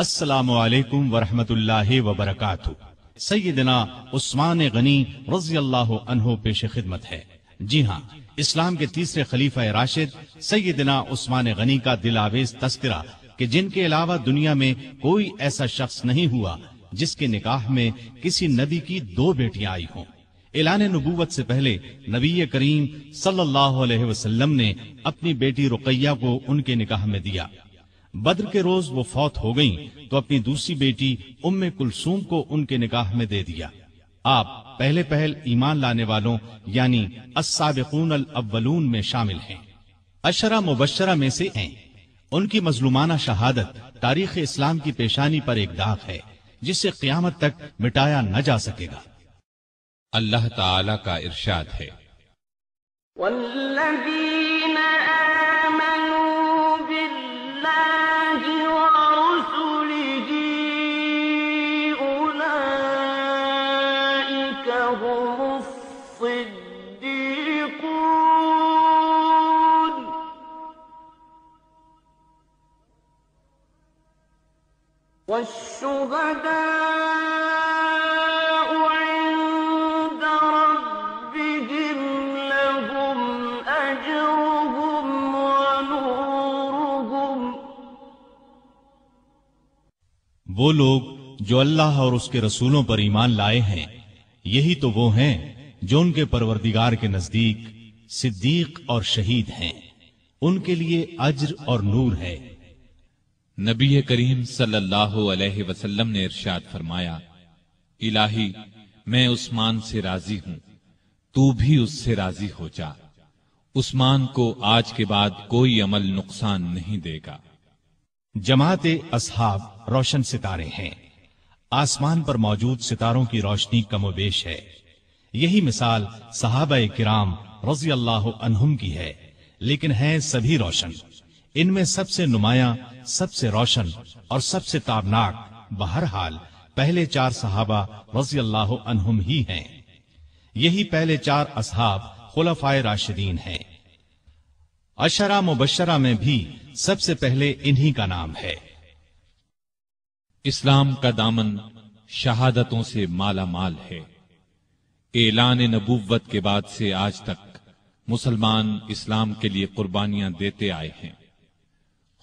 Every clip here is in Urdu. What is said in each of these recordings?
السلام علیکم ورحمۃ اللہ وبرکاتہ۔ سیدنا عثمان غنی رضی اللہ عنہ پیش خدمت ہے۔ جی ہاں اسلام کے تیسرے خلیفہ راشد سیدنا عثمان غنی کا دل آویز تذکرہ کہ جن کے علاوہ دنیا میں کوئی ایسا شخص نہیں ہوا جس کے نکاح میں کسی نبی کی دو بیٹیاں آئی ہوں۔ اعلان نبوت سے پہلے نبی کریم صلی اللہ علیہ وسلم نے اپنی بیٹی رقیہ کو ان کے نکاح میں دیا۔ بدر کے روز وہ فوت ہو گئیں تو اپنی دوسری بیٹی ام کلثوم کو ان کے نکاح میں دے دیا۔ آپ پہلے پہل ایمان لانے والوں یعنی السابقون الاولون میں شامل ہیں۔ اشرا مبشرہ میں سے ہیں۔ ان کی مظلومانہ شہادت تاریخ اسلام کی پیشانی پر ایک داغ ہے جسے قیامت تک مٹایا نہ جا سکے گا۔ اللہ تعالی کا ارشاد ہے۔ والذین والشهداء عند ربهم لهم أجرهم ونورهم. وہ لوگ جو اللہ اور اس کے رسولوں پر ایمان لائے ہیں، یہی تو وہ ہیں جو ان کے پروردگار کے نزدیک صدیق اور شہید ہیں۔ ان کے لیے اجر اور نور ہے۔ نبی کریم صلی اللہ علیہ وسلم نے ارشاد فرمایا، الہی، میں عثمان سے راضی ہوں، تو بھی اس سے راضی ہو جا۔ عثمان کو آج کے بعد کوئی عمل نقصان نہیں دے گا۔ جماعت اصحاب روشن ستارے ہیں۔ آسمان پر موجود ستاروں کی روشنی کم و بیش ہے۔ یہی مثال صحابہ کرام رضی اللہ عنہم کی ہے، لیکن ہیں سبھی روشن۔ ان میں سب سے نمایاں، سب سے روشن اور سب سے تابناک بہرحال پہلے چار صحابہ رضی اللہ عنہم ہی ہیں۔ یہی پہلے چار اصحاب خلفائے راشدین ہیں۔ اشرا مبشرہ میں بھی سب سے پہلے انہی کا نام ہے۔ اسلام کا دامن شہادتوں سے مالا مال ہے۔ اعلان نبوت کے بعد سے آج تک مسلمان اسلام کے لیے قربانیاں دیتے آئے ہیں۔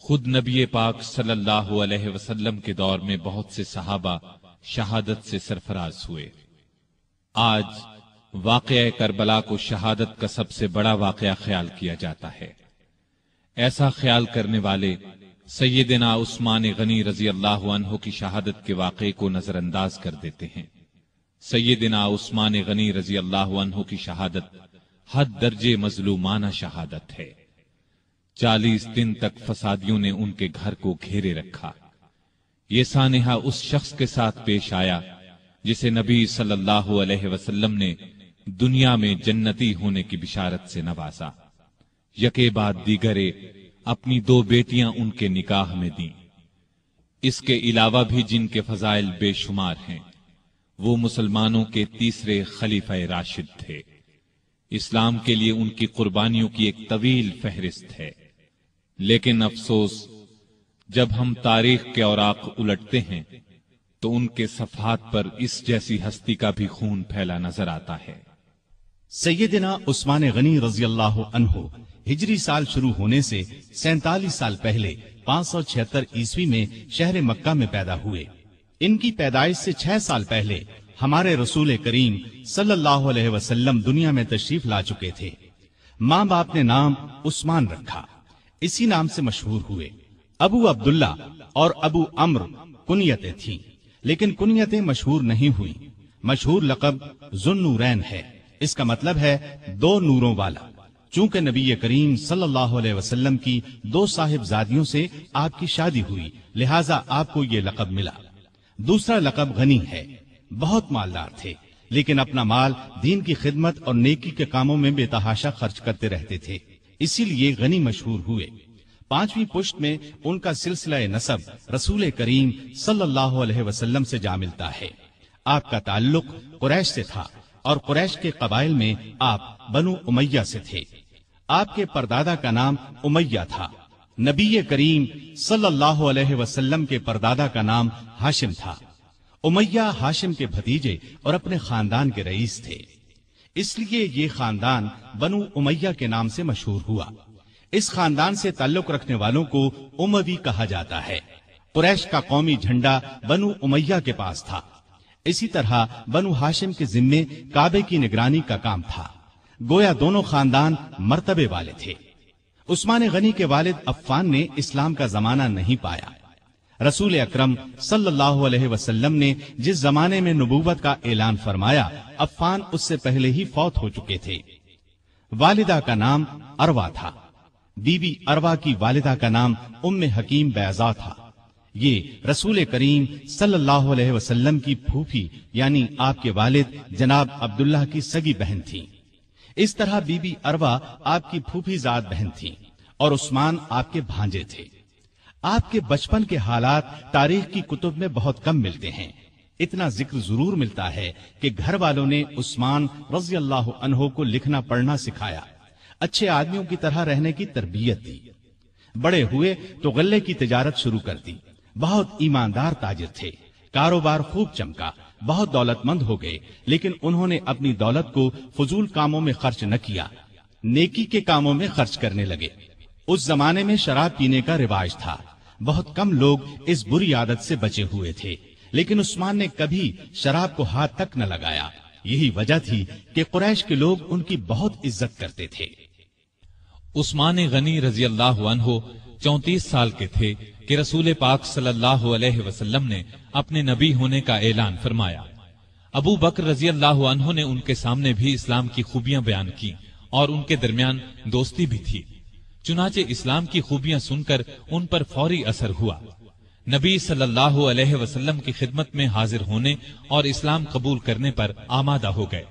خود نبی پاک صلی اللہ علیہ وسلم کے دور میں بہت سے صحابہ شہادت سے سرفراز ہوئے۔ آج واقعہ کربلا کو شہادت کا سب سے بڑا واقعہ خیال کیا جاتا ہے۔ ایسا خیال کرنے والے سیدنا عثمان غنی رضی اللہ عنہ کی شہادت کے واقعے کو نظر انداز کر دیتے ہیں۔ سیدنا عثمان غنی رضی اللہ عنہ کی شہادت حد درجے مظلومانہ شہادت ہے۔ چالیس دن تک فسادیوں نے ان کے گھر کو گھیرے رکھا۔ یہ سانحہ اس شخص کے ساتھ پیش آیا جسے نبی صلی اللہ علیہ وسلم نے دنیا میں جنتی ہونے کی بشارت سے نوازا۔ یکے بعد دیگرے اپنی دو بیٹیاں ان کے نکاح میں دیں۔ اس کے علاوہ بھی جن کے فضائل بے شمار ہیں، وہ مسلمانوں کے تیسرے خلیفہ راشد تھے۔ اسلام کے لیے ان کی قربانیوں کی ایک طویل فہرست ہے۔ لیکن افسوس، جب ہم تاریخ کے اوراق الٹتے ہیں، تو ان کے صفحات پر اس جیسی ہستی کا بھی خون پھیلا نظر آتا ہے۔ سیدنا عثمان غنی رضی اللہ عنہ ہجری سال شروع ہونے سے سینتالیس سال پہلے پانچ سو چھہتر عیسوی میں شہر مکہ میں پیدا ہوئے۔ ان کی پیدائش سے چھ سال پہلے ہمارے رسول کریم صلی اللہ علیہ وسلم دنیا میں تشریف لا چکے تھے۔ ماں باپ نے نام عثمان رکھا۔ اسی نام سے مشہور ہوئے۔ ابو عبداللہ اور ابو امر کنیتیں تھیں، لیکن کنیتیں مشہور نہیں ہوئی مشہور لقب ذن نورین ہے۔ اس کا مطلب ہے دو نوروں والا۔ چونکہ نبی کریم صلی اللہ علیہ وسلم کی دو صاحب زادیوں سے آپ کی شادی ہوئی، لہٰذا آپ کو یہ لقب ملا۔ دوسرا لقب غنی ہے۔ بہت مالدار تھے، لیکن اپنا مال دین کی خدمت اور نیکی کے کاموں میں بے تحاشا خرچ کرتے رہتے تھے۔ اسی لیے غنی مشہور ہوئے۔ پانچویں پشت میں ان کا سلسلہ نصب رسول کریم صلی اللہ علیہ وسلم سے جا ملتا ہے۔ آپ کا تعلق قریش سے تھا اور قریش کے قبائل میں آپ بنو امیہ سے تھے۔ آپ کے پردادا کا نام امیہ تھا۔ نبی کریم صلی اللہ علیہ وسلم کے پردادا کا نام ہاشم تھا۔ امیہ ہاشم کے بھتیجے اور اپنے خاندان کے رئیس تھے۔ اس لیے یہ خاندان بنو امیہ کے نام سے مشہور ہوا۔ اس خاندان سے تعلق رکھنے والوں کو اموی کہا جاتا ہے۔ قریش کا قومی جھنڈا بنو امیہ کے پاس تھا۔ اسی طرح بنو ہاشم کے ذمے کعبے کی نگرانی کا کام تھا۔ گویا دونوں خاندان مرتبے والے تھے۔ عثمان غنی کے والد عفان نے اسلام کا زمانہ نہیں پایا۔ رسول اکرم صلی اللہ علیہ وسلم نے جس زمانے میں نبوت کا اعلان فرمایا عفان اس سے پہلے ہی فوت ہو چکے تھے۔ والدہ کا نام اروا تھا۔ بی بی اروا کی والدہ کا نام ام حکیم بیضا تھا۔ یہ رسول کریم صلی اللہ علیہ وسلم کی پھوپھی یعنی آپ کے والد جناب عبداللہ کی سگی بہن تھی اس طرح بی بی اروا آپ کی پھوپھی ذات بہن تھی اور عثمان آپ کے بھانجے تھے۔ آپ کے بچپن کے حالات تاریخ کی کتب میں بہت کم ملتے ہیں۔ اتنا ذکر ضرور ملتا ہے کہ گھر والوں نے عثمان رضی اللہ عنہ کو لکھنا پڑھنا سکھایا۔ اچھے آدمیوں کی طرح رہنے کی تربیت دی۔ بڑے ہوئے تو غلے کی تجارت شروع کر دی۔ بہت ایماندار تاجر تھے۔ کاروبار خوب چمکا۔ بہت دولت مند ہو گئے۔ لیکن انہوں نے اپنی دولت کو فضول کاموں میں خرچ نہ کیا۔ نیکی کے کاموں میں خرچ کرنے لگے۔ اس زمانے میں شراب پینے کا رواج تھا۔ بہت کم لوگ اس بری عادت سے بچے ہوئے تھے۔ لیکن عثمان نے کبھی شراب کو ہاتھ تک نہ لگایا۔ یہی وجہ تھی کہ قریش کے لوگ ان کی بہت عزت کرتے تھے۔ عثمان غنی رضی اللہ عنہ چونتیس سال کے تھے کہ رسول پاک صلی اللہ علیہ وسلم نے اپنے نبی ہونے کا اعلان فرمایا۔ ابو بکر رضی اللہ عنہ نے ان کے سامنے بھی اسلام کی خوبیاں بیان کی اور ان کے درمیان دوستی بھی تھی۔ چنانچہ اسلام کی خوبیاں سن کر ان پر فوری اثر ہوا۔ نبی صلی اللہ علیہ وسلم کی خدمت میں حاضر ہونے اور اسلام قبول کرنے پر آمادہ ہو گئے۔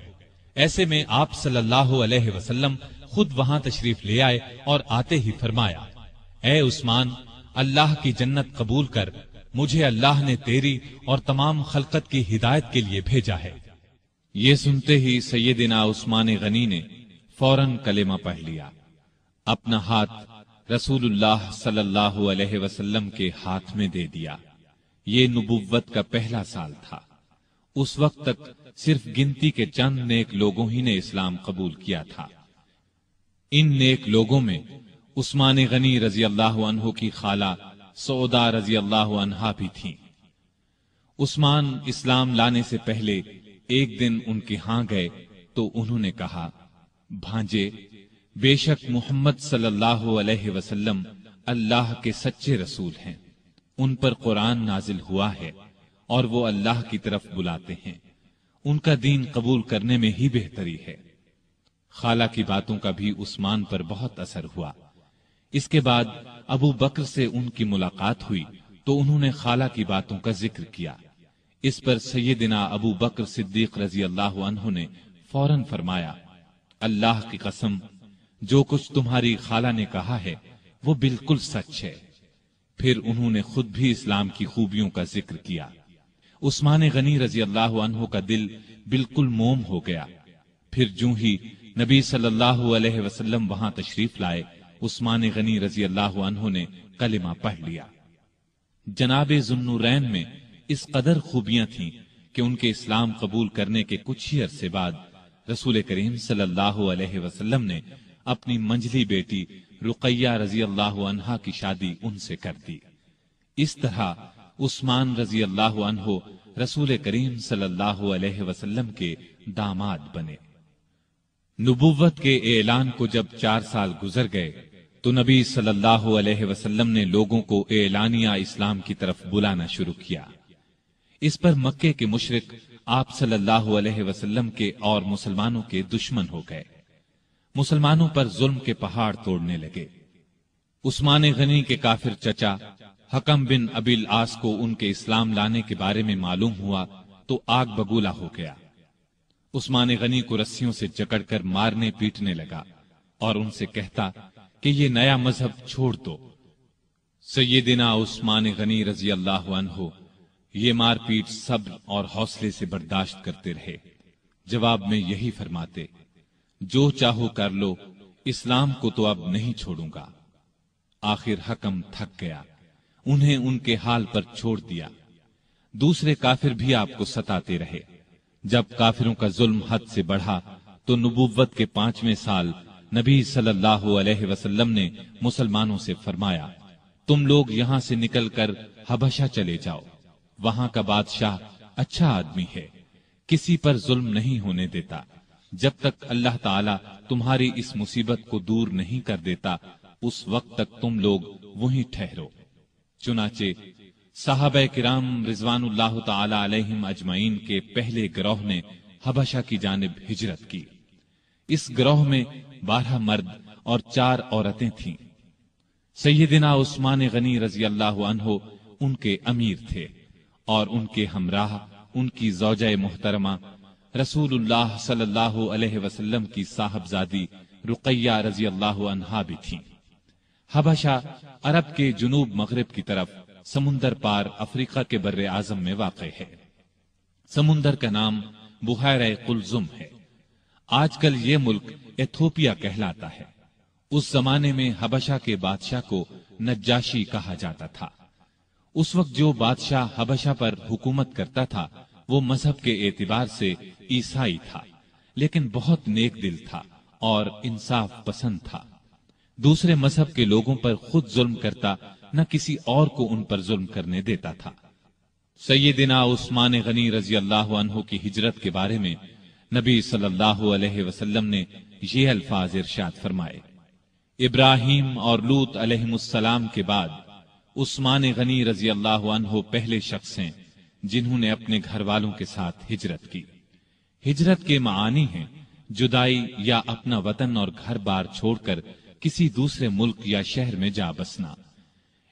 ایسے میں آپ صلی اللہ علیہ وسلم خود وہاں تشریف لے آئے اور آتے ہی فرمایا، اے عثمان، اللہ کی جنت قبول کر، مجھے اللہ نے تیری اور تمام خلقت کی ہدایت کے لیے بھیجا ہے۔ یہ سنتے ہی سیدنا عثمان غنی نے فوراً کلمہ پڑھ لیا۔ اپنا ہاتھ رسول اللہ صلی اللہ علیہ وسلم کے ہاتھ میں دے دیا۔ یہ نبوت کا پہلا سال تھا۔ اس وقت تک صرف گنتی کے چند نیک لوگوں ہی نے اسلام قبول کیا تھا۔ ان نیک لوگوں میں عثمان غنی رضی اللہ عنہ کی خالہ سودا رضی اللہ عنہا بھی تھی عثمان اسلام لانے سے پہلے ایک دن ان کے ہاں گئے تو انہوں نے کہا، بھانجے بے شک محمد صلی اللہ علیہ وسلم اللہ کے سچے رسول ہیں۔ ان پر قرآن نازل ہوا ہے اور وہ اللہ کی طرف بلاتے ہیں۔ ان کا دین قبول کرنے میں ہی بہتری ہے۔ خالہ کی باتوں کا بھی عثمان پر بہت اثر ہوا۔ اس کے بعد ابو بکر سے ان کی ملاقات ہوئی تو انہوں نے خالہ کی باتوں کا ذکر کیا۔ اس پر سیدنا ابو بکر صدیق رضی اللہ عنہ نے فوراً فرمایا، اللہ کی قسم جو کچھ تمہاری خالہ نے کہا ہے، وہ بالکل سچ ہے۔ پھر انہوں نے خود بھی اسلام کی خوبیوں کا ذکر کیا۔ عثمان غنی رضی اللہ عنہ کا دل بالکل موم ہو گیا۔ پھر جو ہی نبی صلی اللہ علیہ وسلم وہاں تشریف لائے، عثمان غنی رضی اللہ عنہ نے کلمہ پڑھ لیا۔ جناب ذنورین میں اس قدر خوبیاں تھیں کہ ان کے اسلام قبول کرنے کے کچھ ہی عرصے بعد رسول کریم صلی اللہ علیہ وسلم نے اپنی منجلی بیٹی رقیہ رضی اللہ عنہا کی شادی ان سے کر دی۔ اس طرح عثمان رضی اللہ عنہ رسول کریم صلی اللہ علیہ وسلم کے داماد بنے۔ نبوت کے اعلان کو جب چار سال گزر گئے، تو نبی صلی اللہ علیہ وسلم نے لوگوں کو اعلانیہ اسلام کی طرف بلانا شروع کیا۔ اس پر مکے کے مشرق آپ صلی اللہ علیہ وسلم کے اور مسلمانوں کے دشمن ہو گئے۔ مسلمانوں پر ظلم کے پہاڑ توڑنے لگے۔ عثمان غنی کے کافر چچا حکم بن ابل آس کو ان کے اسلام لانے کے بارے میں معلوم ہوا تو آگ بگولا ہو گیا۔ عثمان غنی کو رسیوں سے جکڑ کر مارنے پیٹنے لگا اور ان سے کہتا کہ یہ نیا مذہب چھوڑ دو۔ سیدنا عثمان غنی رضی اللہ عنہ یہ مار پیٹ صبر اور حوصلے سے برداشت کرتے رہے۔ جواب میں یہی فرماتے جو چاہو کر لو، اسلام کو تو اب نہیں چھوڑوں گا۔ آخر حکم تھک گیا، انہیں ان کے حال پر چھوڑ دیا۔ دوسرے کافر بھی آپ کو ستاتے رہے۔ جب کافروں کا ظلم حد سے بڑھا، تو نبوت کے پانچویں سال نبی صلی اللہ علیہ وسلم نے مسلمانوں سے فرمایا، تم لوگ یہاں سے نکل کر حبشہ چلے جاؤ۔ وہاں کا بادشاہ اچھا آدمی ہے، کسی پر ظلم نہیں ہونے دیتا۔ جب تک اللہ تعالی تمہاری اس مصیبت کو دور نہیں کر دیتا، اس وقت تک تم لوگ وہیں ٹھہرو۔ چنانچہ صحابہ کرام رضوان اللہ تعالی علیہم اجمعین کے پہلے گروہ نے حبشہ کی جانب ہجرت کی۔ اس گروہ میں بارہ مرد اور چار عورتیں تھیں۔ سیدنا عثمان غنی رضی اللہ عنہ ان کے امیر تھے اور ان کے ہمراہ، ان کی زوجہ محترمہ رسول اللہ صلی اللہ علیہ وسلم کی صاحبزادی رقیہ رضی اللہ عنہا بھی تھیں حبشہ عرب کے جنوب مغرب کی طرف سمندر پار افریقہ کے بر اعظم میں واقع ہے۔ سمندر کا نام بحیر قلزم ہے۔ آج کل یہ ملک ایتھوپیا کہلاتا ہے۔ اس زمانے میں حبشہ کے بادشاہ کو نجاشی کہا جاتا تھا۔ اس وقت جو بادشاہ حبشہ پر حکومت کرتا تھا وہ مذہب کے اعتبار سے عیسائی تھا، لیکن بہت نیک دل تھا اور انصاف پسند تھا۔ دوسرے مذہب کے لوگوں پر خود ظلم کرتا نہ کسی اور کو ان پر ظلم کرنے دیتا تھا۔ سیدنا عثمان غنی رضی اللہ عنہ کی ہجرت کے بارے میں نبی صلی اللہ علیہ وسلم نے یہ الفاظ ارشاد فرمائے۔ ابراہیم اور لوت علیہ السلام کے بعد عثمان غنی رضی اللہ عنہ پہلے شخص ہیں۔ جنہوں نے اپنے گھر والوں کے ساتھ ہجرت کی۔ ہجرت کے معانی ہیں جدائی یا اپنا وطن اور گھر بار چھوڑ کر کسی دوسرے ملک یا شہر میں جا بسنا۔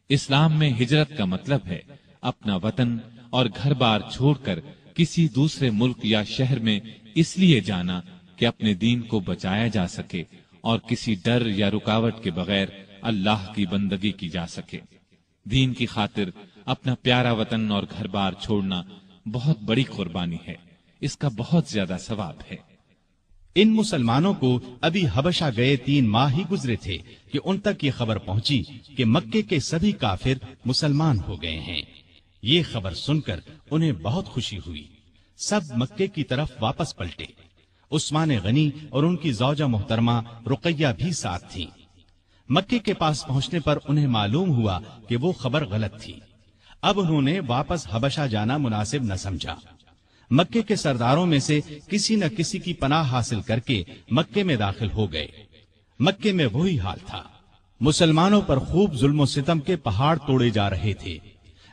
اسلام میں ہجرت کا مطلب ہے اپنا وطن اور گھر بار چھوڑ کر کسی دوسرے ملک یا شہر میں اس لیے جانا کہ اپنے دین کو بچایا جا سکے اور کسی ڈر یا رکاوٹ کے بغیر اللہ کی بندگی کی جا سکے۔ دین کی خاطر اپنا پیارا وطن اور گھر بار چھوڑنا بہت بڑی قربانی ہے۔ اس کا بہت زیادہ ثواب ہے۔ ان مسلمانوں کو ابھی حبشہ گئے تین ماہ ہی گزرے تھے کہ ان تک یہ خبر پہنچی کہ مکے کے سبھی کافر مسلمان ہو گئے ہیں۔ یہ خبر سن کر انہیں بہت خوشی ہوئی۔ سب مکے کی طرف واپس پلٹے۔ عثمان غنی اور ان کی زوجہ محترمہ رقیہ بھی ساتھ تھیں۔ مکے کے پاس پہنچنے پر انہیں معلوم ہوا کہ وہ خبر غلط تھی۔ اب انہوں نے واپس حبشہ جانا مناسب نہ سمجھا۔ مکے کے سرداروں میں سے کسی نہ کسی کی پناہ حاصل کر کے مکے میں داخل ہو گئے۔ مکے میں وہی حال تھا۔ مسلمانوں پر خوب ظلم و ستم کے پہاڑ توڑے جا رہے تھے۔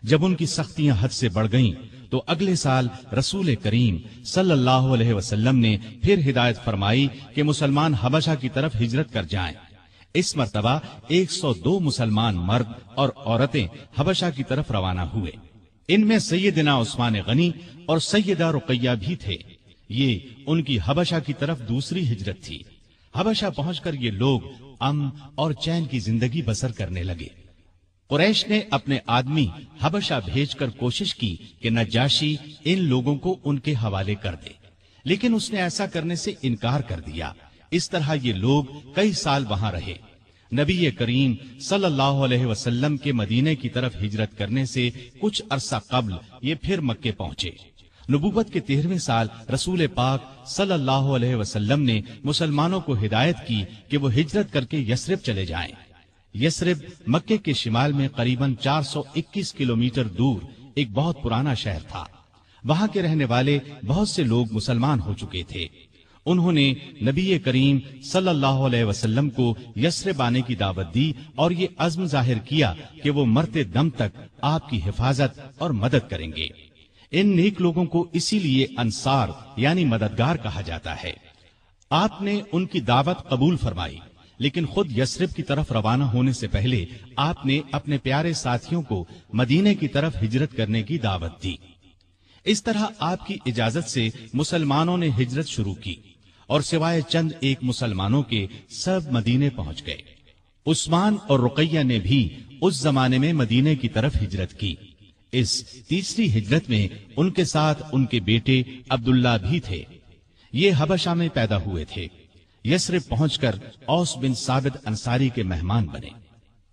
جب ان کی سختیاں حد سے بڑھ گئیں، تو اگلے سال رسول کریم صلی اللہ علیہ وسلم نے پھر ہدایت فرمائی کہ مسلمان حبشہ کی طرف ہجرت کر جائیں۔ اس مرتبہ ایک سو دو مسلمان مرد اور عورتیں حبشہ کی طرف روانہ ہوئے۔ ان میں سیدنا عثمان غنی اور سیدہ رقیہ بھی تھے۔ یہ ان کی حبشہ کی طرف دوسری ہجرت تھی۔ حبشہ پہنچ کر یہ لوگ ام اور چین کی زندگی بسر کرنے لگے۔ قریش نے اپنے آدمی حبشہ بھیج کر کوشش کی کہ نجاشی ان لوگوں کو ان کے حوالے کر دے، لیکن اس نے ایسا کرنے سے انکار کر دیا۔ اس طرح یہ لوگ کئی سال وہاں رہے۔ نبی کریم صلی اللہ علیہ وسلم کے مدینے کی طرف ہجرت کرنے سے کچھ عرصہ قبل یہ پھر مکے پہنچے۔ نبوت کے تیرہویں سال رسول پاک صلی اللہ علیہ وسلم نے مسلمانوں کو ہدایت کی کہ وہ ہجرت کر کے یسرب چلے جائیں۔ یسرب مکے کے شمال میں قریباً چار سو اکیس کلو دور ایک بہت پرانا شہر تھا۔ وہاں کے رہنے والے بہت سے لوگ مسلمان ہو چکے تھے۔ انہوں نے نبی کریم صلی اللہ علیہ وسلم کو یسرب آنے کی دعوت دی اور یہ عزم ظاہر کیا کہ وہ مرتے دم تک آپ کی حفاظت اور مدد کریں گے۔ ان نیک لوگوں کو اسی لیے انصار یعنی مددگار کہا جاتا ہے۔ آپ نے ان کی دعوت قبول فرمائی، لیکن خود یسرب کی طرف روانہ ہونے سے پہلے آپ نے اپنے پیارے ساتھیوں کو مدینے کی طرف ہجرت کرنے کی دعوت دی۔ اس طرح آپ کی اجازت سے مسلمانوں نے ہجرت شروع کی۔ اور سوائے چند ایک مسلمانوں کے سب مدینے پہنچ گئے۔ عثمان اور رقیہ نے بھی اس زمانے میں مدینے کی طرف ہجرت کی۔ اس تیسری ہجرت میں ان کے ساتھ ان کے بیٹے عبداللہ بھی تھے۔ یہ حبشہ میں پیدا ہوئے تھے۔ یسر پہنچ کر اوس بن ثابت انصاری کے مہمان بنے۔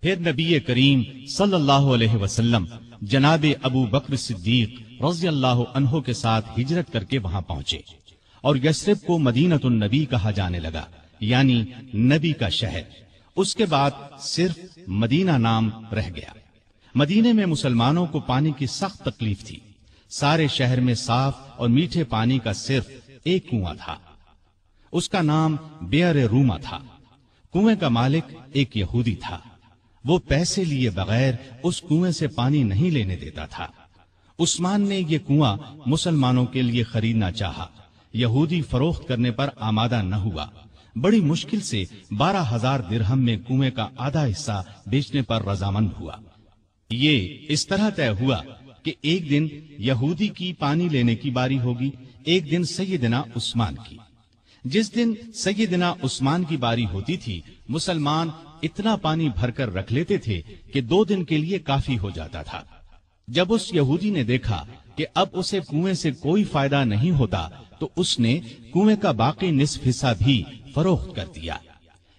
پھر نبی کریم صلی اللہ علیہ وسلم جناب ابو بکر صدیق رضی اللہ عنہ کے ساتھ ہجرت کر کے وہاں پہنچے۔ اور یسرب کو مدینت النبی کہا جانے لگا یعنی نبی کا شہر۔ اس کے بعد صرف مدینہ نام رہ گیا۔ مدینے میں مسلمانوں کو پانی کی سخت تکلیف تھی۔ سارے شہر میں صاف اور میٹھے پانی کا صرف ایک کنواں تھا۔ اس کا نام بیئر روما تھا۔ کنویں کا مالک ایک یہودی تھا۔ وہ پیسے لیے بغیر اس کنویں سے پانی نہیں لینے دیتا تھا۔ عثمان نے یہ کنواں مسلمانوں کے لیے خریدنا چاہا۔ یہودی فروخت کرنے پر آمادہ نہ ہوا۔ بڑی مشکل سے بارہ ہزار درہم میں کنویں کا آدھا حصہ بیچنے پر رضامند ہوا۔ یہ اس طرح طے ہوا کہ ایک دن یہودی کی پانی لینے کی باری ہوگی، ایک دن سیدنا عثمان کی۔ جس دن سیدنا عثمان کی باری ہوتی تھی، مسلمان اتنا پانی بھر کر رکھ لیتے تھے کہ دو دن کے لیے کافی ہو جاتا تھا۔ جب اس یہودی نے دیکھا کہ اب اسے کنویں سے کوئی فائدہ نہیں ہوتا تو اس نے کنویں کا باقی نصف حصہ بھی فروخت کر دیا۔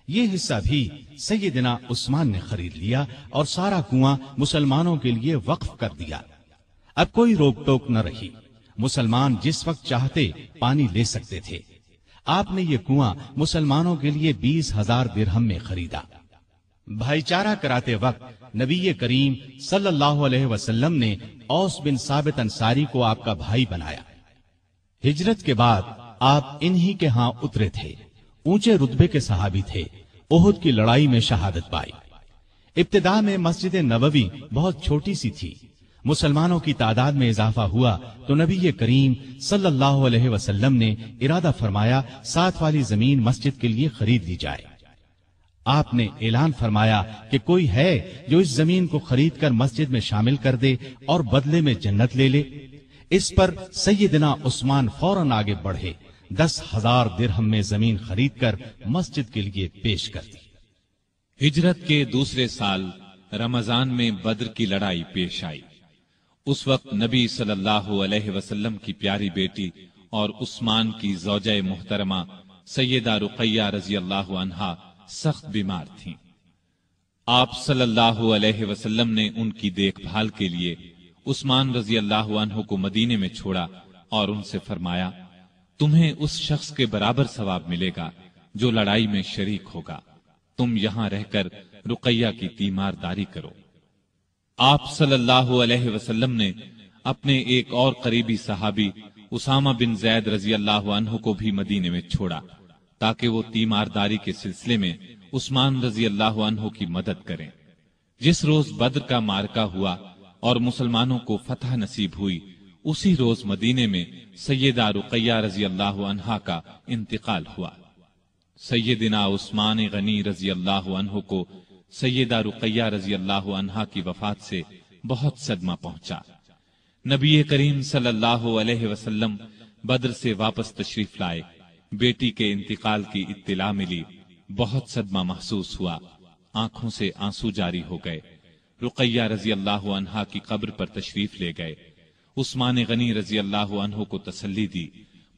یہ حصہ بھی سیدنا عثمان نے خرید لیا اور سارا کنواں مسلمانوں کے لیے وقف کر دیا۔ اب کوئی روک ٹوک نہ رہی۔ مسلمان جس وقت چاہتے پانی لے سکتے تھے۔ آپ نے یہ کنواں مسلمانوں کے لیے بیس ہزار درہم میں خریدا۔ بھائی چارہ کراتے وقت نبی کریم صلی اللہ علیہ وسلم نے اوس بن ثابت انصاری کو آپ کا بھائی بنایا۔ ہجرت کے بعد آپ انہی کے ہاں اترے تھے۔ اونچے رتبے کے صحابی تھے۔ احد کی لڑائی میں شہادت پائی۔ ابتدا میں مسجد نبوی بہت چھوٹی سی تھی۔ مسلمانوں کی تعداد میں اضافہ ہوا تو نبی کریم صلی اللہ علیہ وسلم نے ارادہ فرمایا، ساتھ والی زمین مسجد کے لیے خرید لی جائے۔ آپ نے اعلان فرمایا کہ کوئی ہے جو اس زمین کو خرید کر مسجد میں شامل کر دے اور بدلے میں جنت لے لے۔ اس پر سیدنا عثمان فوراً آگے بڑھے، دس ہزار درہم میں زمین خرید کر مسجد کے لیے پیش کر دی۔ ہجرت کے دوسرے سال رمضان میں بدر کی لڑائی پیش آئی۔ اس وقت نبی صلی اللہ علیہ وسلم کی پیاری بیٹی اور عثمان کی زوجہ محترمہ سیدہ رقیہ رضی اللہ عنہا سخت بیمار تھیں۔ آپ صلی اللہ علیہ وسلم نے ان کی دیکھ بھال کے لیے عثمان رضی اللہ عنہ کو مدینے میں چھوڑا اور ان سے فرمایا، تمہیں اس شخص کے برابر ثواب ملے گا جو لڑائی میں شریک ہوگا۔ تم یہاں رہ کر رقیہ کی تیمار داری کرو۔ آپ صلی اللہ علیہ وسلم نے اپنے ایک اور قریبی صحابی اسامہ بن زید رضی اللہ عنہ کو بھی مدینے میں چھوڑا تاکہ وہ تیمارداری کے سلسلے میں عثمان رضی اللہ عنہ کی مدد کریں۔ جس روز بدر کا مارکا ہوا اور مسلمانوں کو فتح نصیب ہوئی۔ اسی روز مدینے میں سیدہ رقیہ رضی اللہ عنہ کا انتقال ہوا۔ سیدنا عثمان غنی رضی اللہ عنہ کو سیدہ رقیہ رضی اللہ عنہ کی وفات سے بہت صدمہ پہنچا۔ نبی کریم صلی اللہ علیہ وسلم بدر سے واپس تشریف لائے۔ بیٹی کے انتقال کی اطلاع ملی۔ بہت صدمہ محسوس ہوا۔ آنکھوں سے آنسو جاری ہو گئے۔ رقیہ رضی اللہ عنہا کی قبر پر تشریف لے گئے۔ عثمان غنی رضی اللہ عنہ کو تسلی دی۔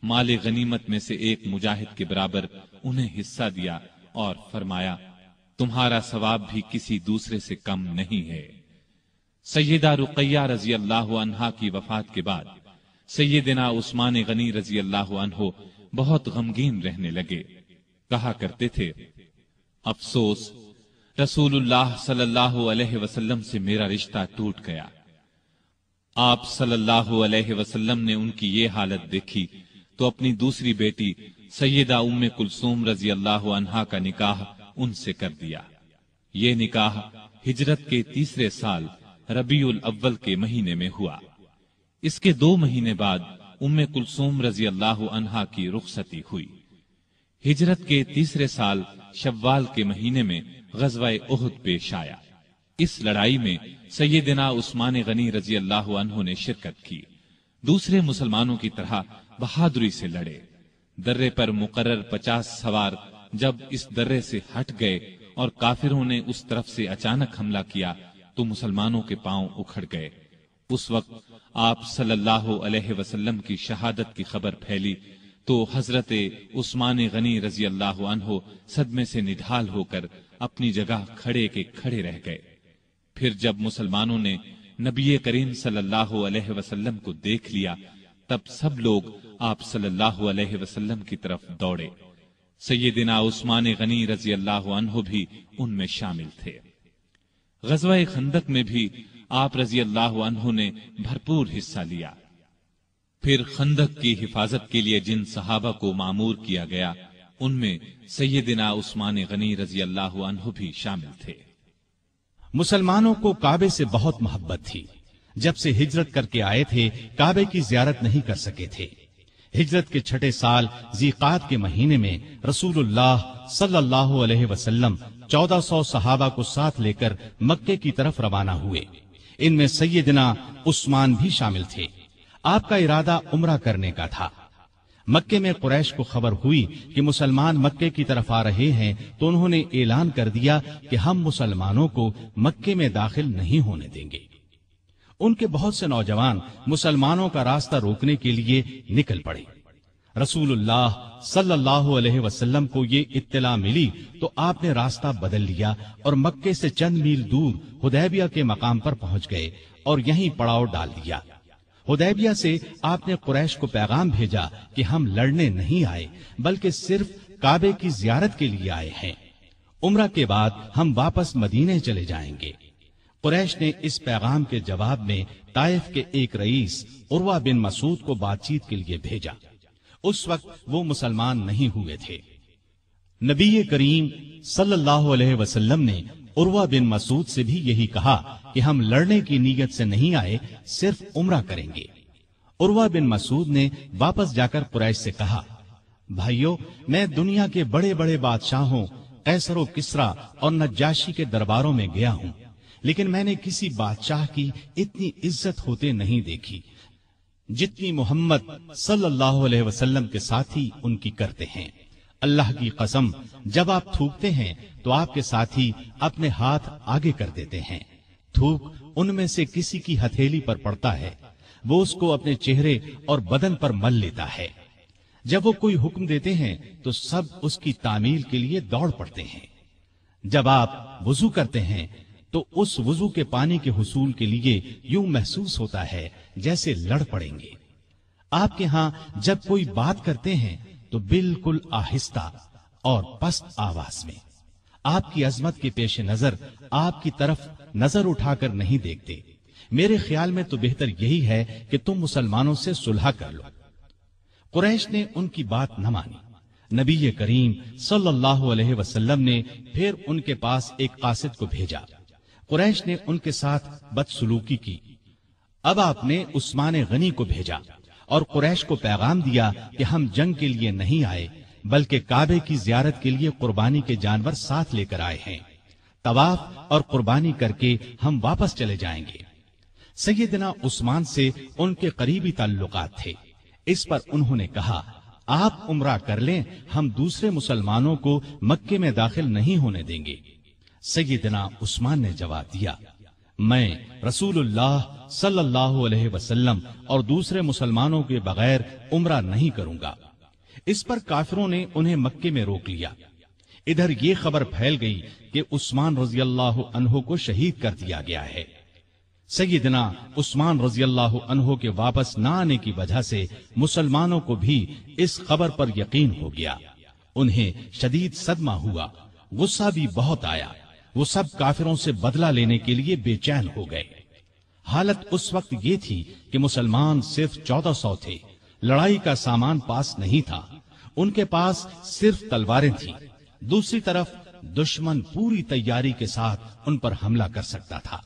مال غنیمت میں سے ایک مجاہد کے برابر انہیں حصہ دیا اور فرمایا، تمہارا ثواب بھی کسی دوسرے سے کم نہیں ہے۔ سیدہ رقیہ رضی اللہ عنہا کی وفات کے بعد سیدنا عثمان غنی رضی اللہ عنہ بہت غمگین رہنے لگے۔ کہا کرتے تھے، افسوس رسول اللہ صلی اللہ علیہ وسلم سے میرا رشتہ ٹوٹ گیا۔ آپ صلی اللہ علیہ وسلم نے ان کی یہ حالت دیکھی۔ تو اپنی دوسری بیٹی سیدہ ام کلثوم رضی اللہ عنہا کا نکاح ان سے کر دیا۔ یہ نکاح ہجرت کے تیسرے سال ربیع الاول کے مہینے میں ہوا۔ اس کے دو مہینے بعد ام کلثوم رضی اللہ عنہا کی رخصتی ہوئی۔ ہجرت کے تیسرے سال شوال کے مہینے میں غزوہ احد پیش آیا۔ اس لڑائی میں سیدنا عثمان غنی رضی اللہ عنہ نے شرکت کی۔ دوسرے مسلمانوں کی طرح بہادری سے لڑے۔ درے پر مقرر پچاس سوار جب اس درے سے ہٹ گئے اور کافروں نے اس طرف سے اچانک حملہ کیا تو مسلمانوں کے پاؤں اکھڑ گئے۔ اس وقت آپ صلی اللہ علیہ وسلم کی شہادت کی خبر پھیلی تو حضرت عثمان غنی رضی اللہ عنہ صدمے سے نڈھال ہو کر اپنی جگہ کھڑے کے کھڑے رہ گئے۔ پھر جب مسلمانوں نے نبی کریم صلی اللہ علیہ وسلم کو دیکھ لیا، تب سب لوگ آپ صلی اللہ علیہ وسلم کی طرف دوڑے۔ سیدنا عثمان غنی رضی اللہ عنہ بھی ان میں شامل تھے۔ غزوہ خندق میں بھی آپ رضی اللہ عنہ نے بھرپور حصہ لیا۔ پھر خندق کی حفاظت کے لیے جن صحابہ کو معمور کیا گیا ان میں سیدنا عثمان غنی رضی اللہ عنہ بھی شامل تھے۔ مسلمانوں کو کعبے سے بہت محبت تھی۔ جب سے ہجرت کر کے آئے تھے، کعبے کی زیارت نہیں کر سکے تھے۔ ہجرت کے چھٹے سال زیقات کے مہینے میں رسول اللہ صلی اللہ علیہ وسلم چودہ سو صحابہ کو ساتھ لے کر مکے کی طرف روانہ ہوئے۔ ان میں سیدنا عثمان بھی شامل تھے۔ آپ کا ارادہ عمرہ کرنے کا تھا۔ مکے میں قریش کو خبر ہوئی کہ مسلمان مکے کی طرف آ رہے ہیں تو انہوں نے اعلان کر دیا کہ ہم مسلمانوں کو مکے میں داخل نہیں ہونے دیں گے۔ ان کے بہت سے نوجوان مسلمانوں کا راستہ روکنے کے لیے نکل پڑے۔ رسول اللہ صلی اللہ علیہ وسلم کو یہ اطلاع ملی تو آپ نے راستہ بدل لیا اور مکے سے چند میل دور ہدیبیہ کے مقام پر پہنچ گئے اور یہیں پڑاؤ ڈال دیا۔ ہدیبیہ سے آپ نے قریش کو پیغام بھیجا کہ ہم لڑنے نہیں آئے، بلکہ صرف کعبے کی زیارت کے لیے آئے ہیں۔ عمرہ کے بعد ہم واپس مدینے چلے جائیں گے۔ قریش نے اس پیغام کے جواب میں طائف کے ایک رئیس عروہ بن مسعود کو بات چیت کے لیے بھیجا۔ اس وقت وہ مسلمان نہیں ہوئے تھے۔ نبی کریم صلی اللہ علیہ وسلم نے عروہ بن مسعود سے بھی یہی کہا کہ ہم لڑنے کی نیت سے نہیں آئے، صرف عمرہ کریں گے۔ عروہ بن مسعود نے واپس جا کر قریش سے کہا، بھائیو، میں دنیا کے بڑے بڑے بادشاہوں، قیصر و کسرا اور نجاشی کے درباروں میں گیا ہوں، لیکن میں نے کسی بادشاہ کی اتنی عزت ہوتے نہیں دیکھی جتنی محمد صلی اللہ علیہ وسلم کے ساتھی ان کی کرتے ہیں۔ اللہ کی قسم، جب آپ تھوکتے ہیں تو آپ کے ساتھی اپنے ہاتھ آگے کر دیتے ہیں۔ تھوک ان میں سے کسی کی ہتھیلی پر پڑتا ہے۔ وہ اس کو اپنے چہرے اور بدن پر مل لیتا ہے۔ جب وہ کوئی حکم دیتے ہیں تو سب اس کی تعمیل کے لیے دوڑ پڑتے ہیں۔ جب آپ وضو کرتے ہیں تو اس وضو کے پانی کے حصول کے لیے یوں محسوس ہوتا ہے جیسے لڑ پڑیں گے۔ آپ کے ہاں جب کوئی بات کرتے ہیں تو بالکل آہستہ اور پست آواز میں۔ آپ کی عظمت کے پیش نظر آپ کی طرف نظر اٹھا کر نہیں دیکھتے۔ میرے خیال میں تو بہتر یہی ہے کہ تم مسلمانوں سے صلح کر لو۔ قریش نے ان کی بات نہ مانی۔ نبی کریم صلی اللہ علیہ وسلم نے پھر ان کے پاس ایک قاصد کو بھیجا۔ قریش نے ان کے ساتھ بدسلوکی کی۔ اب آپ نے عثمان غنی کو بھیجا۔ اور قریش کو پیغام دیا کہ ہم جنگ کے لیے نہیں آئے، بلکہ کعبے کی زیارت کے لیے قربانی کے جانور ساتھ لے کر آئے ہیں۔ طواف اور قربانی کر کے ہم واپس چلے جائیں گے۔ سیدنا عثمان سے ان کے قریبی تعلقات تھے۔ اس پر انہوں نے کہا، آپ عمرہ کر لیں، ہم دوسرے مسلمانوں کو مکے میں داخل نہیں ہونے دیں گے۔ سیدنا عثمان نے جواب دیا، میں رسول اللہ صلی اللہ علیہ وسلم اور دوسرے مسلمانوں کے بغیر عمرہ نہیں کروں گا۔ اس پر کافروں نے انہیں مکے میں روک لیا۔ ادھر یہ خبر پھیل گئی کہ عثمان رضی اللہ عنہ کو شہید کر دیا گیا ہے۔ سیدنا عثمان رضی اللہ عنہ کے واپس نہ آنے کی وجہ سے مسلمانوں کو بھی اس خبر پر یقین ہو گیا۔ انہیں شدید صدمہ ہوا۔ غصہ بھی بہت آیا۔ وہ سب کافروں سے بدلہ لینے کے لیے بے چین ہو گئے۔ حالت اس وقت یہ تھی کہ مسلمان صرف چودہ سو تھے۔ لڑائی کا سامان پاس نہیں تھا۔ ان کے پاس صرف تلواریں تھیں۔ دوسری طرف دشمن پوری تیاری کے ساتھ ان پر حملہ کر سکتا تھا۔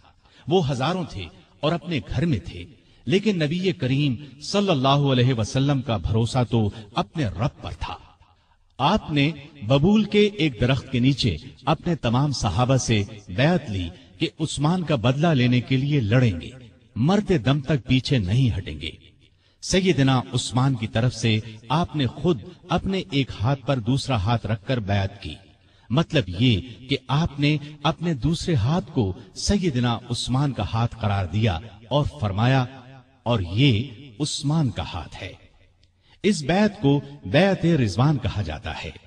وہ ہزاروں تھے اور اپنے گھر میں تھے۔ لیکن نبی کریم صلی اللہ علیہ وسلم کا بھروسہ تو اپنے رب پر تھا۔ آپ نے ببول کے ایک درخت کے نیچے اپنے تمام صحابہ سے بیعت لی۔ کہ عثمان کا بدلہ لینے کے لیے لڑیں گے۔ مرتے دم تک پیچھے نہیں ہٹیں گے۔ سیدنا عثمان کی طرف سے آپ نے خود اپنے ایک ہاتھ پر دوسرا ہاتھ رکھ کر بیعت کی۔ مطلب یہ کہ آپ نے اپنے دوسرے ہاتھ کو سیدنا عثمان کا ہاتھ قرار دیا اور فرمایا، اور یہ عثمان کا ہاتھ ہے۔ اس بیت کو بیت رضوان کہا جاتا ہے۔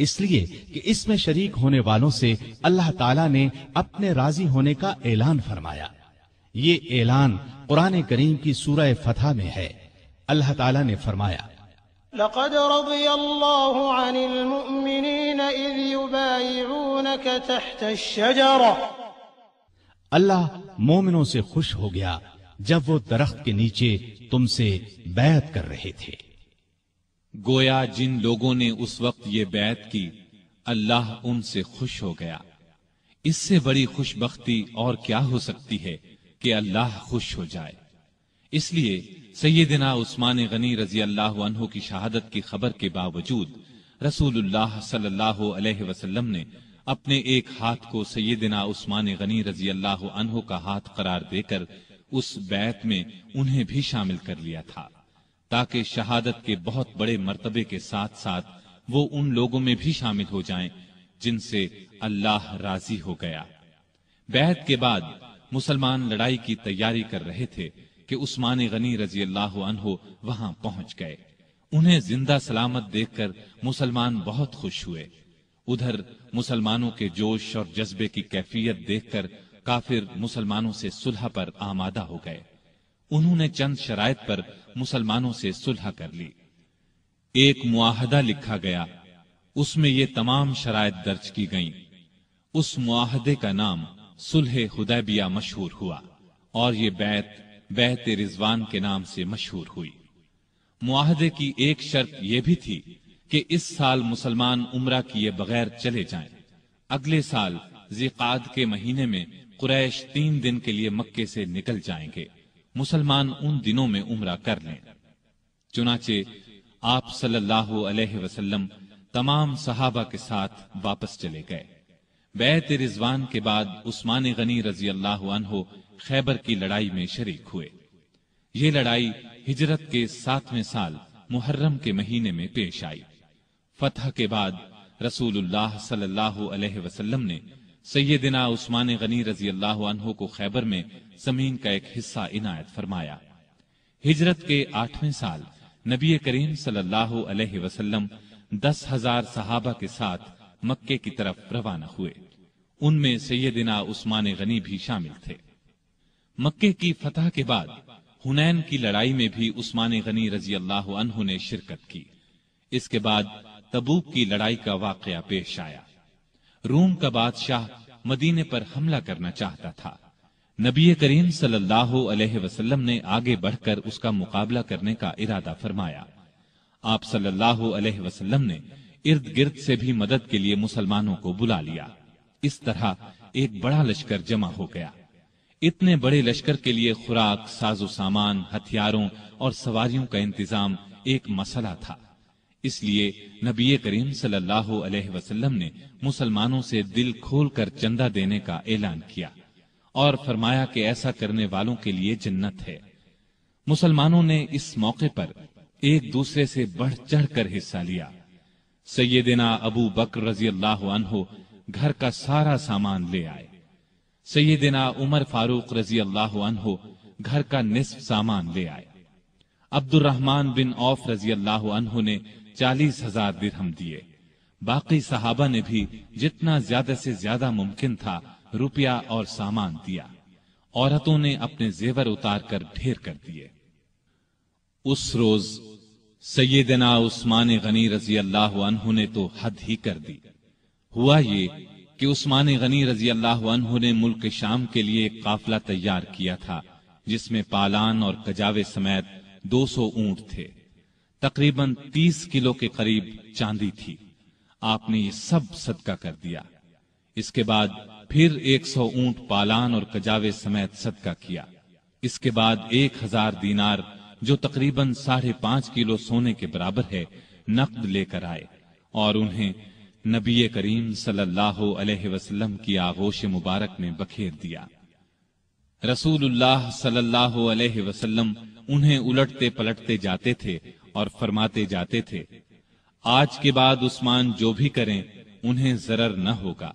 اس لیے کہ اس میں شریک ہونے والوں سے اللہ تعالیٰ نے اپنے راضی ہونے کا اعلان فرمایا۔ یہ اعلان قرآن کریم کی سورہ فتح میں ہے۔ اللہ تعالیٰ نے فرمایا۔ لقد رضي الله عن المؤمنين إذ يبايعونك تحت الشجرة. اللہ مومنوں سے خوش ہو گیا جب وہ درخت کے نیچے تم سے بیعت کر رہے تھے۔ گویا جن لوگوں نے اس وقت یہ بیعت کی، اللہ ان سے خوش ہو گیا۔ اس سے بڑی خوش بختی اور کیا ہو سکتی ہے کہ اللہ خوش ہو جائے۔ اس لیے سیدنا عثمان غنی رضی اللہ عنہ کی شہادت کی خبر کے باوجود رسول اللہ صلی اللہ علیہ وسلم نے اپنے ایک ہاتھ کو سیدنا عثمان غنی رضی اللہ عنہ کا ہاتھ قرار دے کر اس بیت میں انہیں بھی شامل کر لیا تھا۔ تاکہ شہادت کے بہت بڑے مرتبے کے ساتھ ساتھ وہ ان لوگوں میں بھی شامل ہو جائیں جن سے اللہ راضی ہو گیا۔ بیعت کے بعد مسلمان لڑائی کی تیاری کر رہے تھے کہ عثمان غنی رضی اللہ عنہ وہاں پہنچ گئے۔ انہیں زندہ سلامت دیکھ کر مسلمان بہت خوش ہوئے۔ ادھر مسلمانوں کے جوش اور جذبے کی کیفیت دیکھ کر کافر مسلمانوں سے صلح پر آمادہ ہو گئے۔ انہوں نے چند شرائط پر مسلمانوں سے صلح کر لی۔ ایک معاہدہ لکھا گیا۔ اس میں یہ تمام شرائط درج کی گئیں۔ اس معاہدے کا نام صلح حدیبیہ مشہور ہوا اور یہ بیت بیت رضوان کے نام سے مشہور ہوئی۔ معاہدے کی ایک شرط یہ بھی تھی کہ اس سال مسلمان عمرہ کیے بغیر چلے جائیں۔ اگلے سال زیقاد کے مہینے میں قریش تین دن کے لیے مکے سے نکل جائیں گے۔ مسلمان ان دنوں میں عمرہ کر لیں۔ چنانچہ آپ صلی اللہ علیہ وسلم تمام صحابہ کے ساتھ واپس چلے گئے۔ بیت رضوان کے بعد عثمان غنی رضی اللہ عنہ خیبر کی لڑائی میں شریک ہوئے۔ یہ لڑائی ہجرت کے ساتویں سال محرم کے مہینے میں پیش آئی۔ فتح کے بعد رسول اللہ صلی اللہ علیہ وسلم نے سیدنا عثمان غنی رضی اللہ عنہ کو خیبر میں زمین کا ایک حصہ عنایت فرمایا۔ ہجرت کے آٹھویں سال نبی کریم صلی اللہ علیہ وسلم دس ہزار صحابہ کے ساتھ مکے کی طرف روانہ ہوئے۔ ان میں سیدنا عثمان غنی بھی شامل تھے۔ مکے کی فتح کے بعد ہنین کی لڑائی میں بھی عثمان غنی رضی اللہ عنہ نے شرکت کی۔ اس کے بعد تبوک کی لڑائی کا واقعہ پیش آیا۔ روم کا بادشاہ مدینے پر حملہ کرنا چاہتا تھا۔ نبی کریم صلی اللہ علیہ وسلم نے آگے بڑھ کر اس کا مقابلہ کرنے کا ارادہ فرمایا۔ آپ صلی اللہ علیہ وسلم نے ارد گرد سے بھی مدد کے لیے مسلمانوں کو بلا لیا۔ اس طرح ایک بڑا لشکر جمع ہو گیا۔ اتنے بڑے لشکر کے لیے خوراک، ساز و سامان، ہتھیاروں اور سواریوں کا انتظام ایک مسئلہ تھا۔ اس لیے نبی کریم صلی اللہ علیہ وسلم نے مسلمانوں سے دل کھول کر چندہ دینے کا اعلان کیا اور فرمایا کہ ایسا کرنے والوں کے لیے جنت ہے۔ مسلمانوں نے اس موقع پر ایک دوسرے سے بڑھ چڑھ کر حصہ لیا۔ سیدنا ابو بکر رضی اللہ عنہ گھر کا سارا سامان لے آئے۔ سیدنا عمر فاروق رضی اللہ عنہ گھر کا نصف سامان لے آئے۔ عبد الرحمن بن اوف رضی اللہ عنہ نے چالیس ہزار درہم دیے۔ باقی صحابہ نے بھی جتنا زیادہ سے زیادہ ممکن تھا روپیہ اور سامان دیا۔ عورتوں نے اپنے زیور اتار کر ڈھیر کر دیے۔ اس روز سیدنا عثمان غنی رضی اللہ عنہ نے تو حد ہی کر دی۔ ہوا یہ کہ عثمان غنی رضی اللہ عنہ نے ملک شام کے لیے ایک قافلہ تیار کیا تھا، جس میں پالان اور کجاوے سمیت دو سو اونٹ تھے۔ تقریباً تیس کلو کے قریب چاندی تھی۔ آپ نے یہ سب صدقہ کر دیا۔ اس کے بعد پھر ایک سو اونٹ پالان اور کجاوے سمیت صدقہ کیا۔ اس کے بعد ایک ہزار دینار جو تقریباً ساڑھے پانچ کلو سونے کے برابر ہے، نقد لے کر آئے اور انہیں نبی کریم صلی اللہ علیہ وسلم کی آغوش مبارک میں بکھیر دیا۔ رسول اللہ صلی اللہ علیہ وسلم انہیں الٹتے پلٹتے جاتے تھے اور فرماتے جاتے تھے، آج کے بعد عثمان جو بھی کریں، انہیں ضرر نہ ہوگا۔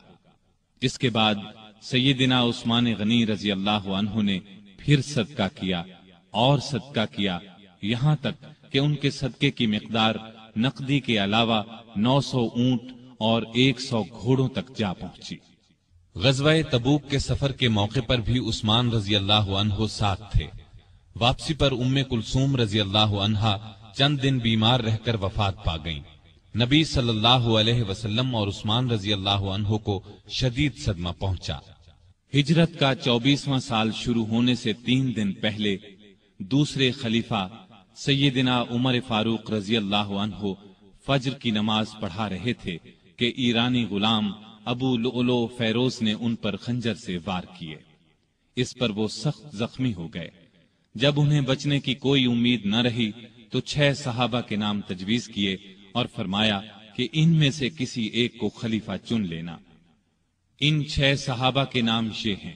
اس کے بعد سیدنا عثمان غنی رضی اللہ عنہ نے پھر صدقہ کیا، اور صدقہ کیا، یہاں تک کہ ان کے صدقے کی مقدار نقدی کے علاوہ نو سو اونٹ اور ایک سو گھوڑوں تک جا پہنچی۔ غزوہ تبوک کے سفر کے موقع پر بھی عثمان رضی اللہ عنہ ساتھ تھے۔ واپسی پر ام کلثوم رضی اللہ عنہا چند دن بیمار رہ کر وفات پا گئیں۔ نبی صلی اللہ علیہ وسلم اور عثمان رضی اللہ عنہ کو شدید صدمہ پہنچا۔ ہجرت کا چوبیسواں سال شروع ہونے سے تین دن پہلے دوسرے خلیفہ سیدنا عمر فاروق رضی اللہ عنہ فجر کی نماز پڑھا رہے تھے کہ ایرانی غلام ابو لؤلو فیروز نے ان پر خنجر سے وار کیے۔ اس پر وہ سخت زخمی ہو گئے۔ جب انہیں بچنے کی کوئی امید نہ رہی تو چھ صحابہ کے نام تجویز کیے اور فرمایا کہ ان میں سے کسی ایک کو خلیفہ چن لینا۔ ان چھ صحابہ کے نام یہ ہیں۔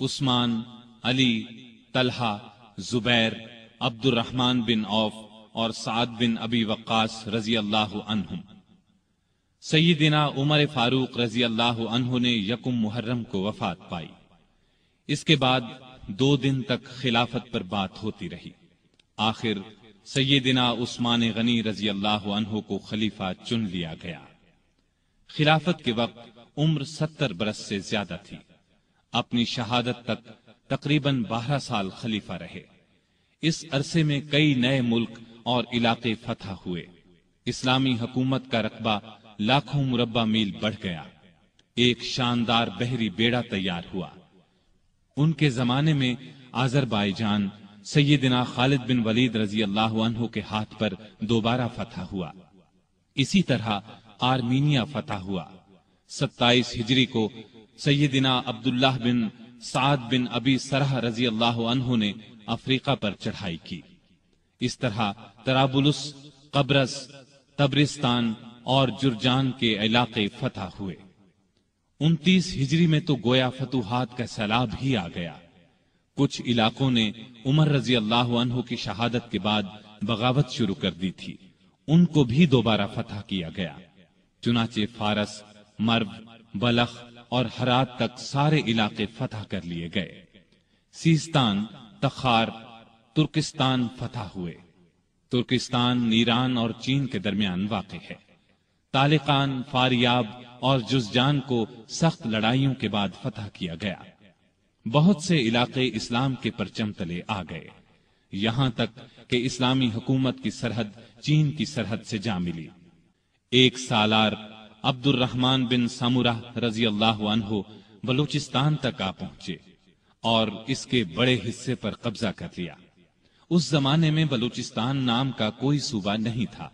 عثمان، علی، طلحہ، زبیر عبد الرحمن بن عوف اور سعد بن ابی وقاص رضی اللہ عنہم۔ سیدنا عمر فاروق رضی اللہ عنہ نے یکم محرم کو وفات پائی۔ اس کے بعد دو دن تک خلافت پر بات ہوتی رہی۔ آخر سیدنا عثمان غنی رضی اللہ عنہ کو خلیفہ چن لیا گیا۔ خلافت کے وقت عمر ستر برس سے زیادہ تھی۔ اپنی شہادت تک تقریباً بارہ سال خلیفہ رہے۔ اس عرصے میں کئی نئے ملک اور علاقے فتح ہوئے۔ اسلامی حکومت کا رقبہ لاکھوں مربع میل بڑھ گیا۔ ایک شاندار بحری بیڑا تیار ہوا۔ ان کے زمانے میں آزر بائی جان سیدنا خالد بن ولید رضی اللہ عنہ کے ہاتھ پر دوبارہ فتح ہوا۔ اسی طرح آرمینیا فتح ہوا۔ ستائیس ہجری کو سیدنا عبداللہ بن سعد بن ابی سرح رضی اللہ عنہ نے افریقہ پر چڑھائی کی۔ اس طرح ترابلس قبرس، تبرستان اور جرجان کے علاقے فتح ہوئے۔ انتیس ہجری میں تو گویا فتوحات کا سیلاب ہی آ گیا۔ کچھ علاقوں نے عمر رضی اللہ عنہ کی شہادت کے بعد بغاوت شروع کر دی تھی۔ ان کو بھی دوبارہ فتح کیا گیا۔ چنانچہ فارس، مرو، بلخ اور ہرات تک سارے علاقے فتح کر لیے گئے۔ سیستان، تخار، ترکستان فتح ہوئے۔ ترکستان، ایران اور چین کے درمیان واقع ہے۔ تالقان فاریاب اور جزجان کو سخت لڑائیوں کے بعد فتح کیا گیا۔ بہت سے علاقے اسلام کے پرچم تلے آ گئے۔ یہاں تک کہ اسلامی حکومت کی سرحد چین کی سرحد سے جا ملی۔ ایک سالار عبد الرحمن بن سامورہ رضی اللہ عنہ بلوچستان تک آ پہنچے اور اس کے بڑے حصے پر قبضہ کر لیا۔ اس زمانے میں بلوچستان نام کا کوئی صوبہ نہیں تھا۔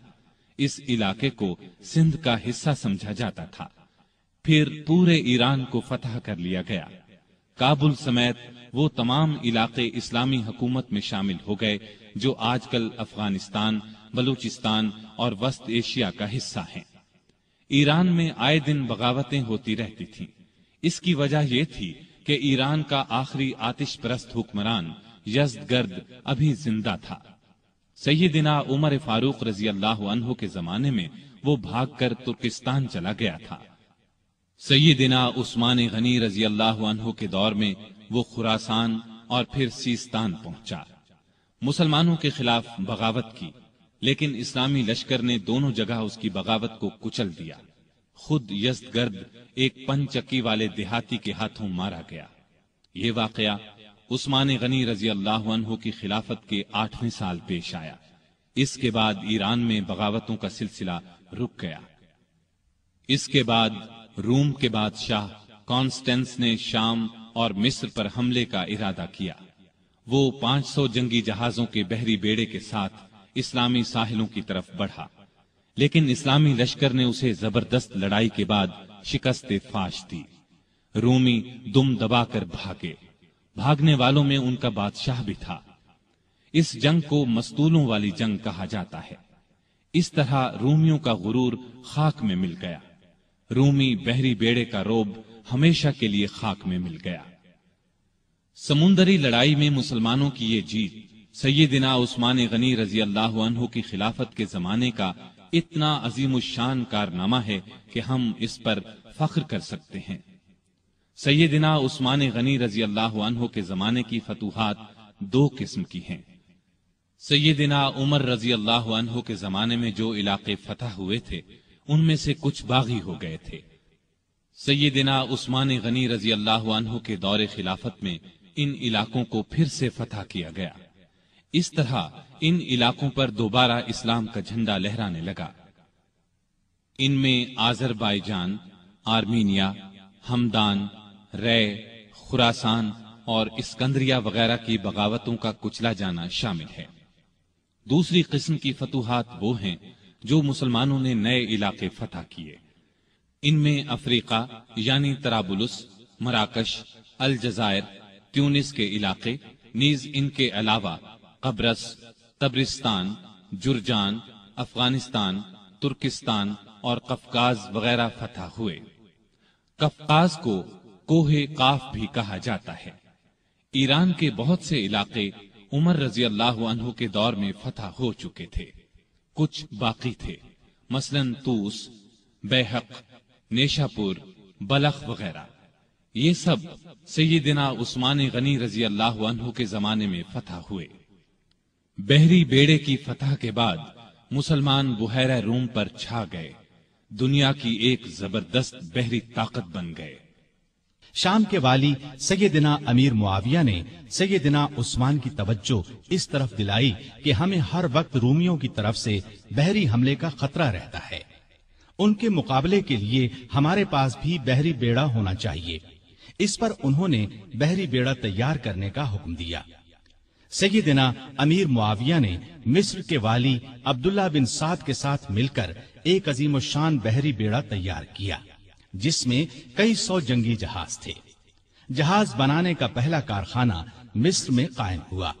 اس علاقے کو سندھ کا حصہ سمجھا جاتا تھا۔ پھر پورے ایران کو فتح کر لیا گیا۔ کابل سمیت وہ تمام علاقے اسلامی حکومت میں شامل ہو گئے جو آج کل افغانستان، بلوچستان اور وسط ایشیا کا حصہ ہیں۔ ایران میں آئے دن بغاوتیں ہوتی رہتی تھیں۔ اس کی وجہ یہ تھی کہ ایران کا آخری آتش پرست حکمران یزد گرد ابھی زندہ تھا۔ سیدنا عمر فاروق رضی اللہ عنہ کے زمانے میں وہ بھاگ کر ترکستان چلا گیا تھا۔ سیدنا عثمان غنی رضی اللہ عنہ کے دور میں وہ خراسان اور پھر سیستان پہنچا۔ مسلمانوں کے خلاف بغاوت کی، لیکن اسلامی لشکر نے دونوں جگہ اس کی بغاوت کو کچل دیا۔ خود یزد گرد ایک پن چکی والے دیہاتی کے ہاتھوں مارا گیا۔ یہ واقعہ عثمان غنی رضی اللہ عنہ کی خلافت کے آٹھویں سال پیش آیا۔ اس کے بعد ایران میں بغاوتوں کا سلسلہ رک گیا۔ اس کے بعد روم کے بادشاہ کانسٹینس نے شام اور مصر پر حملے کا ارادہ کیا۔ وہ پانچ سو جنگی جہازوں کے بحری بیڑے کے ساتھ اسلامی ساحلوں کی طرف بڑھا۔ لیکن اسلامی لشکر نے اسے زبردست لڑائی کے بعد شکست فاش دی۔ رومی دم دبا کر بھاگے۔ بھاگنے والوں میں ان کا بادشاہ بھی تھا۔ اس جنگ کو مستولوں والی جنگ کہا جاتا ہے۔ اس طرح رومیوں کا غرور خاک میں مل گیا۔ رومی بحری بیڑے کا روب ہمیشہ کے لیے خاک میں مل گیا۔ سمندری لڑائی میں مسلمانوں کی یہ جیت، سیدنا عثمان غنی رضی اللہ عنہ کی خلافت کے زمانے کا اتنا عظیم الشان کارنامہ ہے کہ ہم اس پر فخر کر سکتے ہیں۔ سیدنا عثمان غنی رضی اللہ عنہ کے زمانے کی فتوحات دو قسم کی ہیں۔ سیدنا عمر رضی اللہ عنہ کے زمانے میں جو علاقے فتح ہوئے تھے ان میں سے کچھ باغی ہو گئے تھے۔ سیدنا عثمان غنی رضی اللہ عنہ کے دور خلافت میں ان علاقوں کو پھر سے فتح کیا گیا۔ اس طرح ان علاقوں پر دوبارہ اسلام کا جھنڈا لہرانے لگا۔ ان میں Azerbaijan Armenia, Hamadan, Rey Khorasan اور اسکندریا وغیرہ کی بغاوتوں کا کچلا جانا شامل ہے۔ دوسری قسم کی فتوحات وہ ہیں جو مسلمانوں نے نئے علاقے فتح کیے۔ ان میں افریقہ یعنی ترابلس مراکش، الجزائر، تیونس کے علاقے، نیز ان کے علاوہ قبرص تبرستان جرجان، افغانستان، ترکستان اور قفقاز وغیرہ فتح ہوئے۔ کفقاز کو کوہ کاف بھی کہا جاتا ہے۔ ایران کے بہت سے علاقے عمر رضی اللہ عنہ کے دور میں فتح ہو چکے تھے۔ کچھ باقی تھے۔ مثلا توس بیحق، نیشاپور، بلخ وغیرہ۔ یہ سب سیدنا عثمان غنی رضی اللہ عنہ کے زمانے میں فتح ہوئے۔ بحری بیڑے کی فتح کے بعد مسلمان بحیرہ روم پر چھا گئے۔ دنیا کی ایک زبردست بحری طاقت بن گئے۔ شام کے والی سیدنا امیر معاویہ نے سیدنا عثمان کی توجہ اس طرف دلائی کہ ہمیں ہر وقت رومیوں کی طرف سے بحری حملے کا خطرہ رہتا ہے۔ ان کے مقابلے کے لیے ہمارے پاس بھی بحری بیڑا ہونا چاہیے۔ اس پر انہوں نے بحری بیڑا تیار کرنے کا حکم دیا۔ سیدنا امیر معاویہ نے مصر کے والی عبداللہ بن سعد کے ساتھ مل کر ایک عظیم الشان بحری بیڑا تیار کیا۔ جس میں کئی سو جنگی جہاز تھے۔ جہاز بنانے کا پہلا کارخانہ مصر میں قائم ہوا۔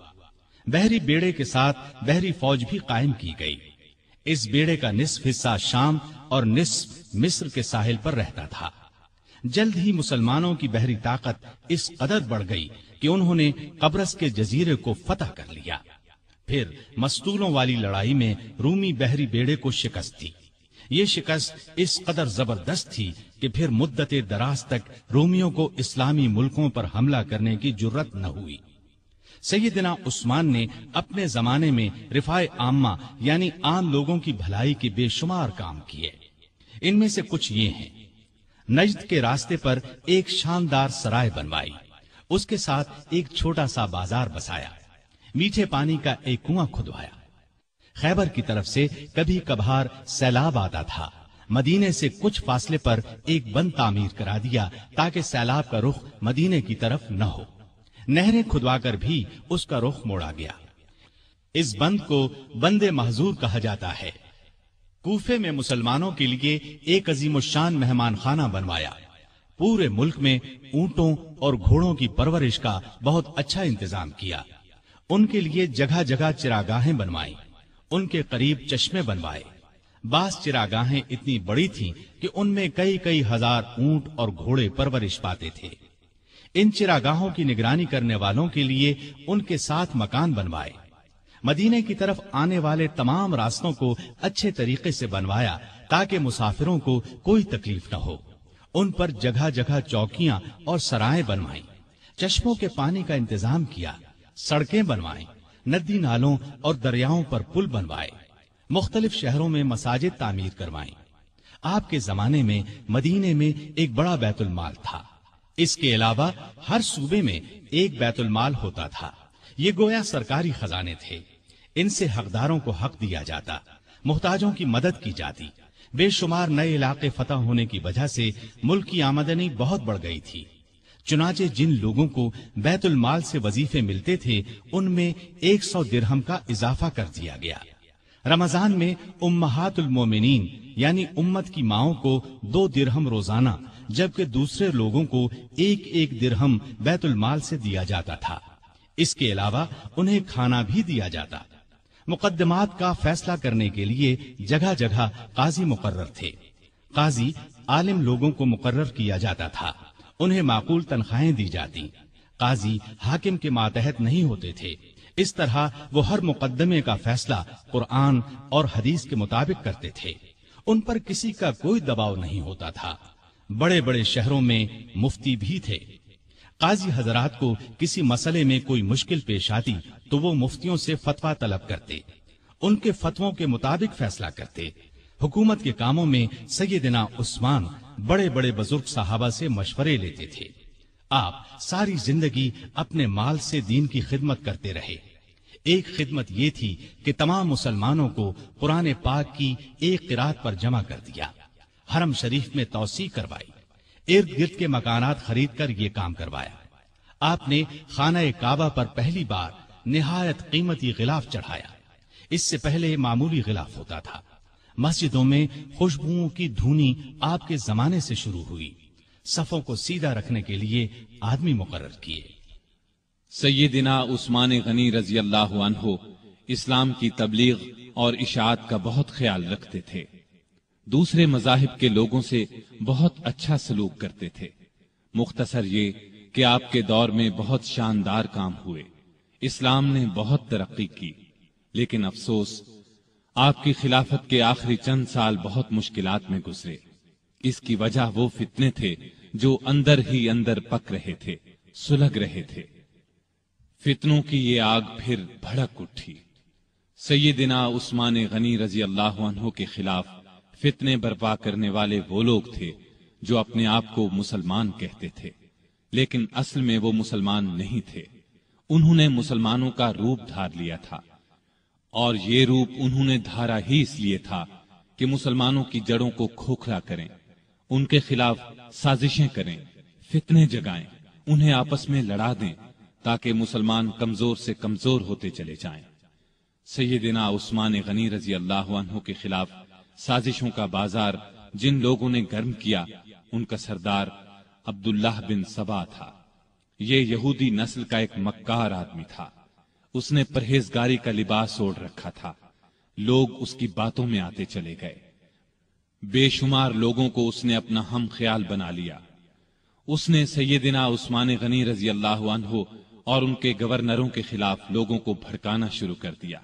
بحری بیڑے کے ساتھ بحری فوج بھی قائم کی گئی۔ اس بیڑے کا نصف حصہ شام اور نصف مصر کے ساحل پر رہتا تھا۔ جلد ہی مسلمانوں کی بحری طاقت اس قدر بڑھ گئی کہ انہوں نے قبرص کے جزیرے کو فتح کر لیا۔ پھر مستولوں والی لڑائی میں رومی بحری بیڑے کو شکست تھی یہ شکست اس قدر زبردست تھی کہ پھر مدت دراز تک رومیوں کو اسلامی ملکوں پر حملہ کرنے کی جرت نہ ہوئی۔ سیدنا عثمان نے اپنے زمانے میں رفاع عامہ یعنی عام لوگوں کی بھلائی کے بے شمار کام کیے۔ ان میں سے کچھ یہ ہیں۔ نجد کے راستے پر ایک شاندار سرائے بنوائی۔ اس کے ساتھ ایک چھوٹا سا بازار بسایا۔ میٹھے پانی کا ایک کنواں کھدوایا۔ خیبر کی طرف سے کبھی کبھار سیلاب آتا تھا۔ مدینے سے کچھ فاصلے پر ایک بند تعمیر کرا دیا تاکہ سیلاب کا رخ مدینے کی طرف نہ ہو۔ نہریں کھدوا کر بھی اس کا رخ موڑا گیا۔ اس بند کو بند محضور کہا جاتا ہے۔ کوفے میں مسلمانوں کے لیے ایک عظیم الشان مہمان خانہ بنوایا۔ پورے ملک میں اونٹوں اور گھوڑوں کی پرورش کا بہت اچھا انتظام کیا۔ ان کے لیے جگہ جگہ چراگاہیں بنوائی ان کے قریب چشمے بنوائے۔ بعض چراگاہیں اتنی بڑی تھیں کہ ان میں کئی کئی ہزار اونٹ اور گھوڑے پرورش پاتے تھے۔ ان چراگاہوں کی نگرانی کرنے والوں کے لیے ان کے ساتھ مکان بنوائے۔ مدینے کی طرف آنے والے تمام راستوں کو اچھے طریقے سے بنوایا تاکہ مسافروں کو کوئی تکلیف نہ ہو۔ ان پر جگہ جگہ چوکیاں اور سرائیں بنوائیں۔ چشموں کے پانی کا انتظام کیا۔ سڑکیں بنوائیں۔ ندی نالوں اور دریاؤں پر پل بنوائے۔ مختلف شہروں میں مساجد تعمیر کروائیں۔ آپ کے زمانے میں مدینے میں ایک بڑا بیت المال تھا۔ اس کے علاوہ ہر صوبے میں ایک بیت المال ہوتا تھا۔ یہ گویا سرکاری خزانے تھے۔ ان سے حقداروں کو حق دیا جاتا۔ محتاجوں کی مدد کی جاتی۔ بے شمار نئے علاقے فتح ہونے کی وجہ سے ملک کی آمدنی بہت بڑھ گئی تھی۔ چنانچہ جن لوگوں کو بیت المال سے وظیفے ملتے تھے، ان میں ایک سو درہم کا اضافہ کر دیا گیا۔ رمضان میں امہات المومنین یعنی امت کی ماؤں کو دو درہم روزانہ، جبکہ دوسرے لوگوں کو ایک ایک درہم بیت المال سے دیا جاتا تھا۔ اس کے علاوہ انہیں کھانا بھی دیا جاتا۔ مقدمات کا فیصلہ کرنے کے لیے جگہ جگہ قاضی مقرر تھے۔ قاضی عالم لوگوں کو مقرر کیا جاتا تھا۔ انہیں معقول تنخواہیں دی جاتی۔ قاضی حاکم کے ماتحت نہیں ہوتے تھے۔ اس طرح وہ ہر مقدمے کا فیصلہ قرآن اور حدیث کے مطابق کرتے تھے۔ ان پر کسی کا کوئی دباؤ نہیں ہوتا تھا۔ بڑے بڑے شہروں میں مفتی بھی تھے۔ قاضی حضرات کو کسی مسئلے میں کوئی مشکل پیش آتی تو وہ مفتیوں سے فتوا طلب کرتے۔ ان کے فتووں کے مطابق فیصلہ کرتے۔ حکومت کے کاموں میں سیدنا عثمان بڑے بڑے بزرگ صحابہ سے مشورے لیتے تھے۔ آپ ساری زندگی اپنے مال سے دین کی خدمت کرتے رہے۔ ایک خدمت یہ تھی کہ تمام مسلمانوں کو قرآن پاک کی ایک قرات پر جمع کر دیا۔ حرم شریف میں توسیع کروائی۔ ارد گرد کے مکانات خرید کر یہ کام کروایا۔ آپ نے خانہ کعبہ پر پہلی بار نہایت قیمتی غلاف چڑھایا۔ اس سے پہلے معمولی غلاف ہوتا تھا۔ مسجدوں میں خوشبوؤں کی دھونی آپ کے زمانے سے شروع ہوئی۔ صفوں کو سیدھا رکھنے کے لیے آدمی مقرر کیے۔ سیدنا عثمان غنی رضی اللہ عنہ اسلام کی تبلیغ اور اشاعت کا بہت خیال رکھتے تھے۔ دوسرے مذاہب کے لوگوں سے بہت اچھا سلوک کرتے تھے۔ مختصر یہ کہ آپ کے دور میں بہت شاندار کام ہوئے۔ اسلام نے بہت ترقی کی۔ لیکن افسوس، آپ کی خلافت کے آخری چند سال بہت مشکلات میں گزرے۔ اس کی وجہ وہ فتنے تھے جو اندر ہی اندر پک رہے تھے، سلگ رہے تھے۔ فتنوں کی یہ آگ پھر بھڑک اٹھی۔ سیدنا عثمان غنی رضی اللہ عنہ کے خلاف فتنے برپا کرنے والے وہ لوگ تھے جو اپنے آپ کو مسلمان کہتے تھے، لیکن اصل میں وہ مسلمان نہیں تھے۔ انہوں نے مسلمانوں کا روپ دھار لیا تھا، اور یہ روپ انہوں نے دھارا ہی اس لیے تھا کہ مسلمانوں کی جڑوں کو کھوکھلا کریں، ان کے خلاف سازشیں کریں، فتنے جگائیں، انہیں آپس میں لڑا دیں۔ تاکہ مسلمان کمزور سے کمزور ہوتے چلے جائیں۔ سیدنا عثمان غنی رضی اللہ عنہ کے خلاف سازشوں کا بازار جن لوگوں نے گرم کیا، ان کا سردار عبداللہ بن سبا تھا۔ یہ یہودی نسل کا ایک مکار آدمی تھا۔ اس نے پرہیزگاری کا لباس اوڑھ رکھا تھا۔ لوگ اس کی باتوں میں آتے چلے گئے۔ بے شمار لوگوں کو اس نے اپنا ہم خیال بنا لیا۔ اس نے سیدنا عثمان غنی رضی اللہ عنہ اور ان کے گورنروں کے خلاف لوگوں کو بھڑکانا شروع کر دیا۔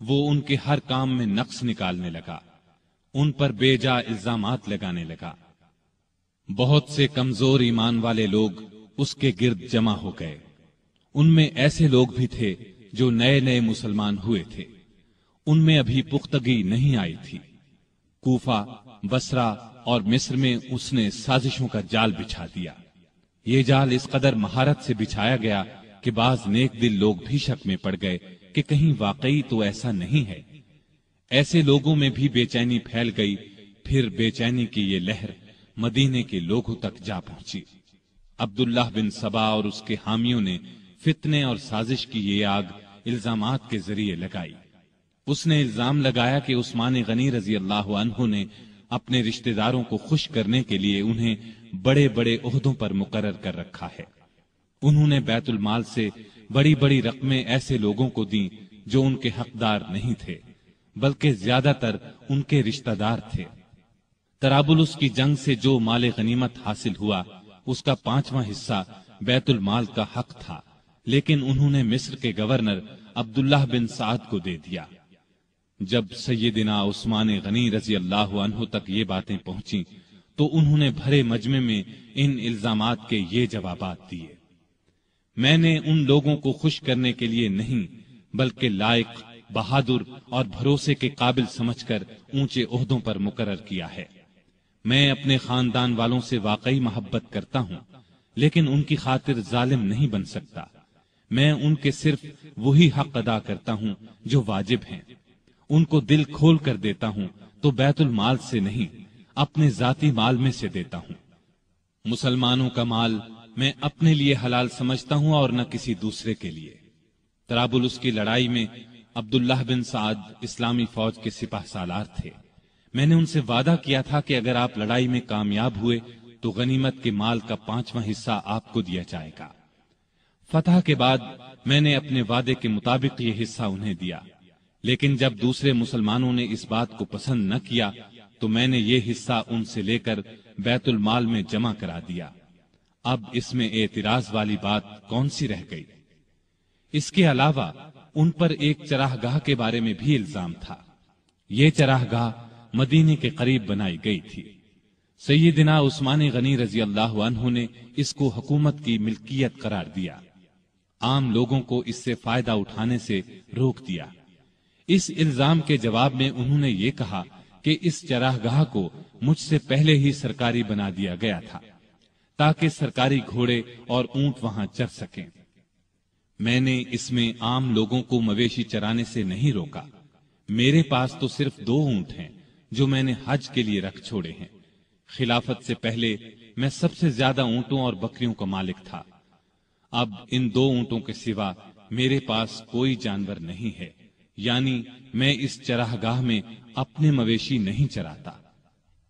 وہ ان کے ہر کام میں نقص نکالنے لگا۔ ان پر بے جا الزامات لگانے لگا۔ بہت سے کمزور ایمان والے لوگ اس کے گرد جمع ہو گئے۔ ان میں ایسے لوگ بھی تھے جو نئے نئے مسلمان ہوئے تھے۔ ان میں ابھی پختگی نہیں آئی تھی۔ کوفہ بسرا اور مصر میں اس نے سازشوں کا جال بچھا دیا۔ یہ جال اس قدر مہارت سے بچھایا گیا کہ بعض نیک دل لوگ بھی شک میں پڑ گئے کہ کہیں واقعی تو ایسا نہیں ہے۔ ایسے لوگوں میں بھی بے چینی پھیل گئی، پھر بے چینی کی یہ لہر مدینے کے لوگوں تک جا پہنچی۔ عبداللہ بن سبا اور اس کے حامیوں نے فتنے اور سازش کی یہ آگ الزامات کے ذریعے لگائی۔ اس نے الزام لگایا کہ عثمان غنی رضی اللہ عنہ نے اپنے رشتہ داروں کو خوش کرنے کے لیے انہیں بڑے بڑے عہدوں پر مقرر کر رکھا ہے۔ انہوں نے بیت المال سے بڑی بڑی رقمیں ایسے لوگوں کو دیں جو ان کے حقدار نہیں تھے، بلکہ زیادہ تر ان کے رشتہ دار تھے۔ ترابلس کی جنگ سے جو مال غنیمت حاصل ہوا، اس کا پانچواں حصہ بیت المال کا حق تھا، لیکن انہوں نے مصر کے گورنر عبداللہ بن سعد کو دے دیا۔ جب سیدنا عثمان غنی رضی اللہ عنہ تک یہ باتیں پہنچی تو انہوں نے بھرے مجمع میں ان الزامات کے یہ جوابات دیے۔ میں نے ان لوگوں کو خوش کرنے کے لیے نہیں، بلکہ لائق، بہادر اور بھروسے کے قابل سمجھ کر اونچے عہدوں پر مقرر کیا ہے۔ میں اپنے خاندان والوں سے واقعی محبت کرتا ہوں، لیکن ان کی خاطر ظالم نہیں بن سکتا۔ میں ان کے صرف وہی حق ادا کرتا ہوں جو واجب ہیں۔ ان کو دل کھول کر دیتا ہوں تو بیت المال سے نہیں، اپنے ذاتی مال میں سے دیتا ہوں۔ مسلمانوں کا مال میں اپنے لیے حلال سمجھتا ہوں اور نہ کسی دوسرے کے لیے۔ ترابلس کی لڑائی میں عبداللہ بن سعد اسلامی فوج کے سپاہ سالار تھے۔ میں نے ان سے وعدہ کیا تھا کہ اگر آپ لڑائی میں کامیاب ہوئے تو غنیمت کے مال کا پانچواں حصہ آپ کو دیا جائے گا۔ فتح کے بعد میں نے اپنے وعدے کے مطابق یہ حصہ انہیں دیا۔ لیکن جب دوسرے مسلمانوں نے اس بات کو پسند نہ کیا تو میں نے یہ حصہ ان سے لے کر بیت المال میں جمع کرا دیا۔ اب اس میں اعتراض والی بات کون سی رہ گئی؟ اس کے علاوہ ان پر ایک چراہ گاہ کے بارے میں بھی الزام تھا۔ یہ چراہ گاہ مدینے کے قریب بنائی گئی تھی۔ سیدنا عثمان غنی رضی اللہ عنہ نے اس کو حکومت کی ملکیت قرار دیا۔ عام لوگوں کو اس سے فائدہ اٹھانے سے روک دیا۔ اس الزام کے جواب میں انہوں نے یہ کہا کہ اس چراہ گاہ کو مجھ سے پہلے ہی سرکاری بنا دیا گیا تھا۔ تاکہ سرکاری گھوڑے اور اونٹ وہاں چر سکیں۔ میں نے اس میں عام لوگوں کو مویشی چرانے سے نہیں روکا۔ میرے پاس تو صرف دو اونٹ ہیں جو میں نے حج کے لیے رکھ چھوڑے ہیں۔ خلافت سے پہلے میں سب سے زیادہ اونٹوں اور بکریوں کا مالک تھا۔ اب ان دو اونٹوں کے سوا میرے پاس کوئی جانور نہیں ہے۔ یعنی میں اس چراہ گاہ میں اپنے مویشی نہیں چراتا۔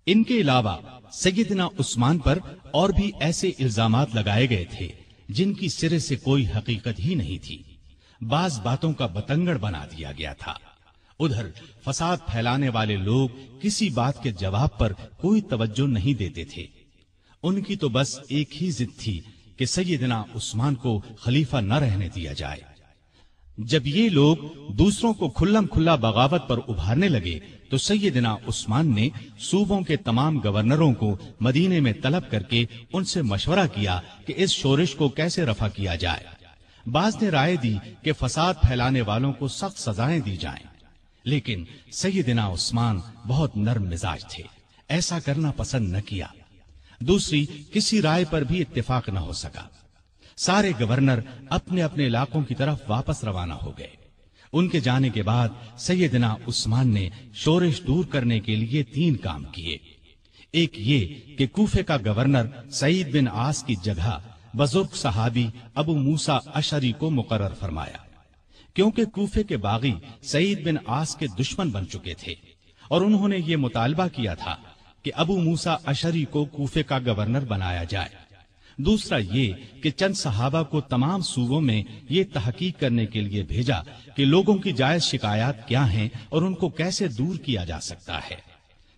ان کے علاوہ سیدنا عثمان پر اور بھی ایسے الزامات لگائے گئے تھے جن کی سرے سے کوئی حقیقت ہی نہیں تھی۔ بعض باتوں کا بتنگڑ بنا دیا گیا تھا۔ ادھر فساد پھیلانے والے لوگ کسی بات کے جواب پر کوئی توجہ نہیں دیتے تھے۔ ان کی تو بس ایک ہی ضد تھی کہ سیدنا عثمان کو خلیفہ نہ رہنے دیا جائے۔ جب یہ لوگ دوسروں کو کھلم کھلا بغاوت پر ابھارنے لگے، تو سیدنا عثمان نے صوبوں کے تمام گورنروں کو مدینے میں طلب کر کے ان سے مشورہ کیا کہ اس شورش کو کیسے رفع کیا جائے۔ بعض نے رائے دی کہ فساد پھیلانے والوں کو سخت سزائیں دی جائیں۔ لیکن سیدنا عثمان بہت نرم مزاج تھے، ایسا کرنا پسند نہ کیا۔ دوسری، کسی رائے پر بھی اتفاق نہ ہو سکا۔ سارے گورنر اپنے اپنے علاقوں کی طرف واپس روانہ ہو گئے۔ ان کے جانے کے بعد سیدنا عثمان نے شورش دور کرنے کے لیے تین کام کیے۔ ایک یہ کہ کوفے کا گورنر سعید بن آس کی جگہ بزرگ صحابی ابو موسا اشری کو مقرر فرمایا۔ کیونکہ کوفے کے باغی سعید بن آس کے دشمن بن چکے تھے اور انہوں نے یہ مطالبہ کیا تھا کہ ابو موسا اشری کو کوفے کا گورنر بنایا جائے۔ دوسرا یہ کہ چند صحابہ کو تمام صوبوں میں یہ تحقیق کرنے کے لیے بھیجا کہ لوگوں کی جائز شکایات کیا ہیں اور ان کو کیسے دور کیا جا سکتا ہے۔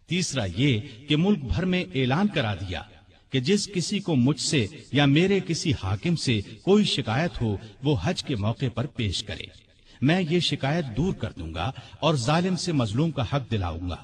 تیسرا یہ کہ ملک بھر میں اعلان کرا دیا کہ جس کسی کو مجھ سے یا میرے کسی حاکم سے کوئی شکایت ہو، وہ حج کے موقع پر پیش کرے۔ میں یہ شکایت دور کر دوں گا اور ظالم سے مظلوم کا حق دلاؤں گا۔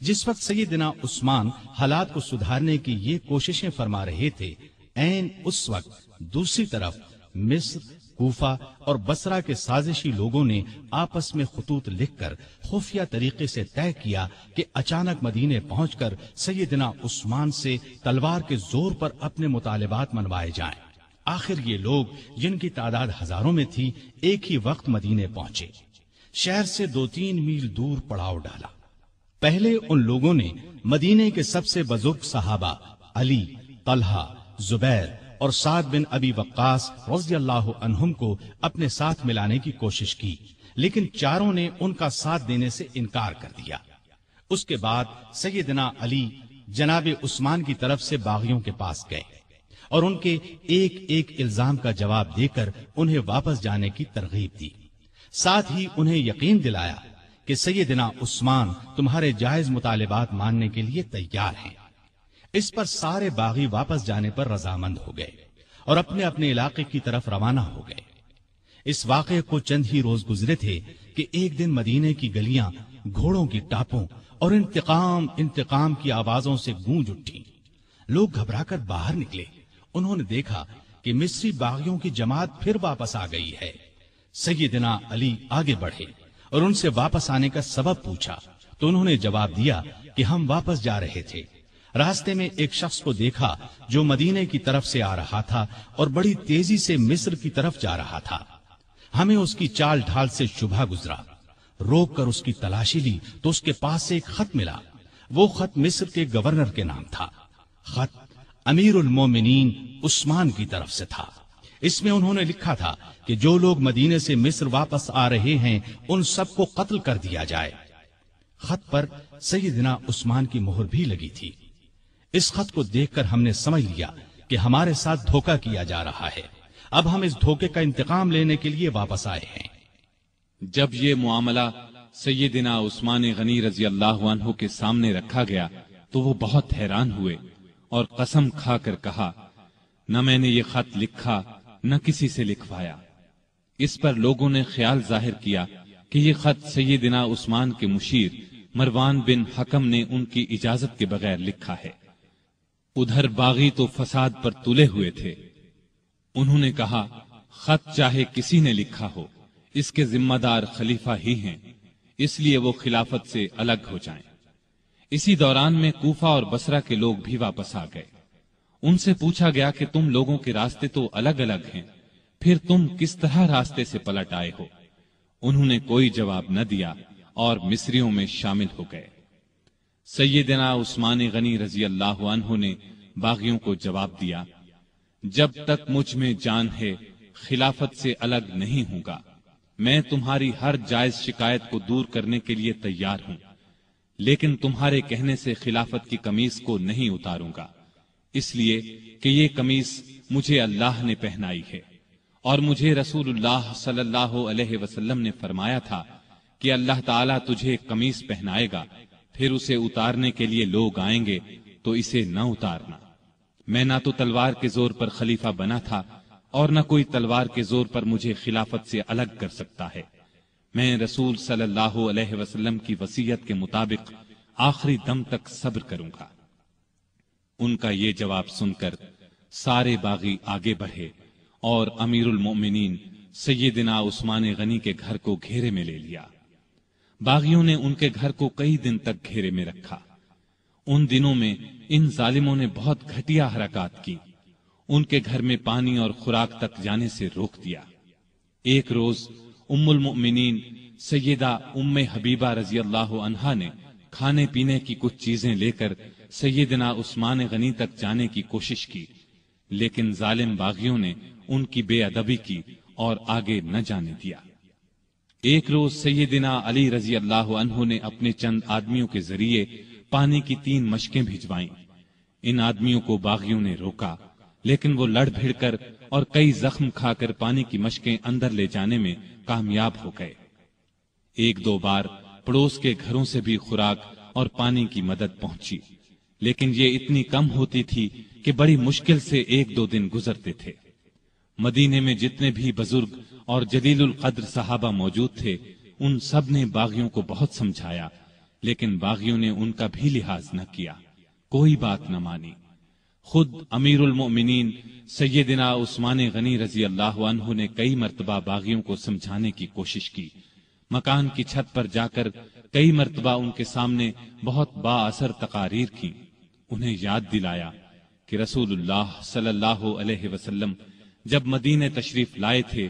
جس وقت سیدنا عثمان حالات کو سدھارنے کی یہ کوششیں فرما رہے تھے این اس وقت دوسری طرف مصر، کوفہ اور بسرا کے سازشی لوگوں نے آپس میں خطوط لکھ کر خفیہ طریقے سے طے کیا کہ اچانک مدینے پہنچ کر سیدنا عثمان سے تلوار کے زور پر اپنے مطالبات منوائے جائیں۔ آخر یہ لوگ جن کی تعداد ہزاروں میں تھی، ایک ہی وقت مدینے پہنچے۔ شہر سے دو تین میل دور پڑاؤ ڈالا۔ پہلے ان لوگوں نے مدینے کے سب سے بزرگ صحابہ علی، طلحہ زبیر اور سعد بن ابی وقاص رضی اللہ عنہم کو اپنے ساتھ ملانے کی کوشش کی، لیکن چاروں نے ان کا ساتھ دینے سے انکار کر دیا۔ اس کے بعد سیدنا علی جناب عثمان کی طرف سے باغیوں کے پاس گئے اور ان کے ایک ایک الزام کا جواب دے کر انہیں واپس جانے کی ترغیب دی۔ ساتھ ہی انہیں یقین دلایا کہ سیدنا عثمان تمہارے جائز مطالبات ماننے کے لیے تیار ہیں۔ اس پر سارے باغی واپس جانے پر رضامند ہو گئے اور اپنے اپنے علاقے کی طرف روانہ ہو گئے۔ اس واقعے کو چند ہی روز گزرے تھے کہ ایک دن مدینے کی گلیاں، گھوڑوں کی ٹاپوں اور انتقام انتقام کی آوازوں سے گونج اٹھی لوگ گھبرا کر باہر نکلے۔ انہوں نے دیکھا کہ مصری باغیوں کی جماعت پھر واپس آ گئی ہے۔ سیدنا علی آگے بڑھے اور ان سے واپس آنے کا سبب پوچھا۔ تو انہوں نے جواب دیا کہ ہم واپس جا رہے تھے۔ راستے میں ایک شخص کو دیکھا جو مدینے کی طرف سے آ رہا تھا اور بڑی تیزی سے مصر کی طرف جا رہا تھا۔ ہمیں اس کی چال ڈھال سے شبہ گزرا۔ روک کر اس کی تلاشی لی تو اس کے پاس سے ایک خط ملا۔ وہ خط مصر کے گورنر کے نام تھا۔ خط امیر المومنین عثمان کی طرف سے تھا۔ اس میں انہوں نے لکھا تھا کہ جو لوگ مدینے سے مصر واپس آ رہے ہیں، ان سب کو قتل کر دیا جائے۔ خط پر سیدنا عثمان کی مہر بھی لگی تھی۔ اس خط کو دیکھ کر ہم نے سمجھ لیا کہ ہمارے ساتھ دھوکا کیا جا رہا ہے۔ اب ہم اس دھوکے کا انتقام لینے کے لیے واپس آئے ہیں۔ جب یہ معاملہ سیدنا عثمان غنی رضی اللہ عنہ کے سامنے رکھا گیا تو وہ بہت حیران ہوئے اور قسم کھا کر کہا، نہ میں نے یہ خط لکھا، نہ کسی سے لکھوایا۔ اس پر لوگوں نے خیال ظاہر کیا کہ یہ خط سیدنا عثمان کے مشیر مروان بن حکم نے ان کی اجازت کے بغیر لکھا ہے۔ ادھر باغی تو فساد پر تلے ہوئے تھے۔ انہوں نے کہا، خط چاہے کسی نے لکھا ہو، اس کے ذمہ دار خلیفہ ہی ہیں، اس لیے وہ خلافت سے الگ ہو جائیں۔ اسی دوران میں کوفہ اور بسرا کے لوگ بھی واپس آ گئے۔ ان سے پوچھا گیا کہ تم لوگوں کے راستے تو الگ الگ ہیں، پھر تم کس طرح راستے سے پلٹ آئے ہو؟ انہوں نے کوئی جواب نہ دیا اور مصریوں میں شامل ہو گئے۔ سیدنا عثمان غنی رضی اللہ عنہ نے باغیوں کو جواب دیا، جب تک مجھ میں جان ہے خلافت سے الگ نہیں ہوں گا، میں تمہاری ہر جائز شکایت کو دور کرنے کے لیے تیار ہوں، لیکن تمہارے کہنے سے خلافت کی کمیز کو نہیں اتاروں گا، اس لیے کہ یہ کمیز مجھے اللہ نے پہنائی ہے۔ اور مجھے رسول اللہ صلی اللہ علیہ وسلم نے فرمایا تھا کہ اللہ تعالیٰ تجھے کمیز پہنائے گا۔ پھر اسے اتارنے کے لیے لوگ آئیں گے، تو اسے نہ اتارنا۔ میں نہ تو تلوار کے زور پر خلیفہ بنا تھا، اور نہ کوئی تلوار کے زور پر مجھے خلافت سے الگ کر سکتا ہے۔ میں رسول صلی اللہ علیہ وسلم کی وسیعت کے مطابق آخری دم تک صبر کروں گا۔ ان کا یہ جواب سن کر سارے باغی آگے بڑھے اور امیر المومنین سیدنا عثمان غنی کے گھر کو گھیرے میں لے لیا۔ باغیوں نے ان کے گھر کو کئی دن تک گھیرے میں رکھا۔ ان دنوں میں ان ظالموں نے بہت گھٹیا حرکات کی۔ ان کے گھر میں پانی اور خوراک تک جانے سے روک دیا۔ ایک روز ام المؤمنین سیدہ ام حبیبہ رضی اللہ عنہا نے کھانے پینے کی کچھ چیزیں لے کر سیدنا عثمان غنی تک جانے کی کوشش کی، لیکن ظالم باغیوں نے ان کی بے ادبی کی اور آگے نہ جانے دیا۔ ایک روز سیدنا علی رضی اللہ عنہ نے اپنے چند آدمیوں کے ذریعے پانی کی تین مشکیں بھجوائیں۔ ان آدمیوں کو باغیوں نے روکا، لیکن وہ لڑ بھیڑ کر اور کئی زخم کھا کر پانی کی مشکیں اندر لے جانے میں کامیاب ہو گئے۔ ایک دو بار پڑوس کے گھروں سے بھی خوراک اور پانی کی مدد پہنچی، لیکن یہ اتنی کم ہوتی تھی کہ بڑی مشکل سے ایک دو دن گزرتے تھے۔ مدینے میں جتنے بھی بزرگ اور جلیل القدر صحابہ موجود تھے، ان سب نے باغیوں کو بہت سمجھایا، لیکن باغیوں نے ان کا بھی لحاظ نہ کیا۔ کوئی بات نہ مانی۔ خود امیر المؤمنین سیدنا عثمان غنی رضی اللہ عنہ نے کئی مرتبہ باغیوں کو سمجھانے کی کوشش کی۔ مکان کی چھت پر جا کر کئی مرتبہ ان کے سامنے بہت با اثر تقاریر کی۔ انہیں یاد دلایا کہ رسول اللہ صلی اللہ علیہ وسلم جب مدینے تشریف لائے تھے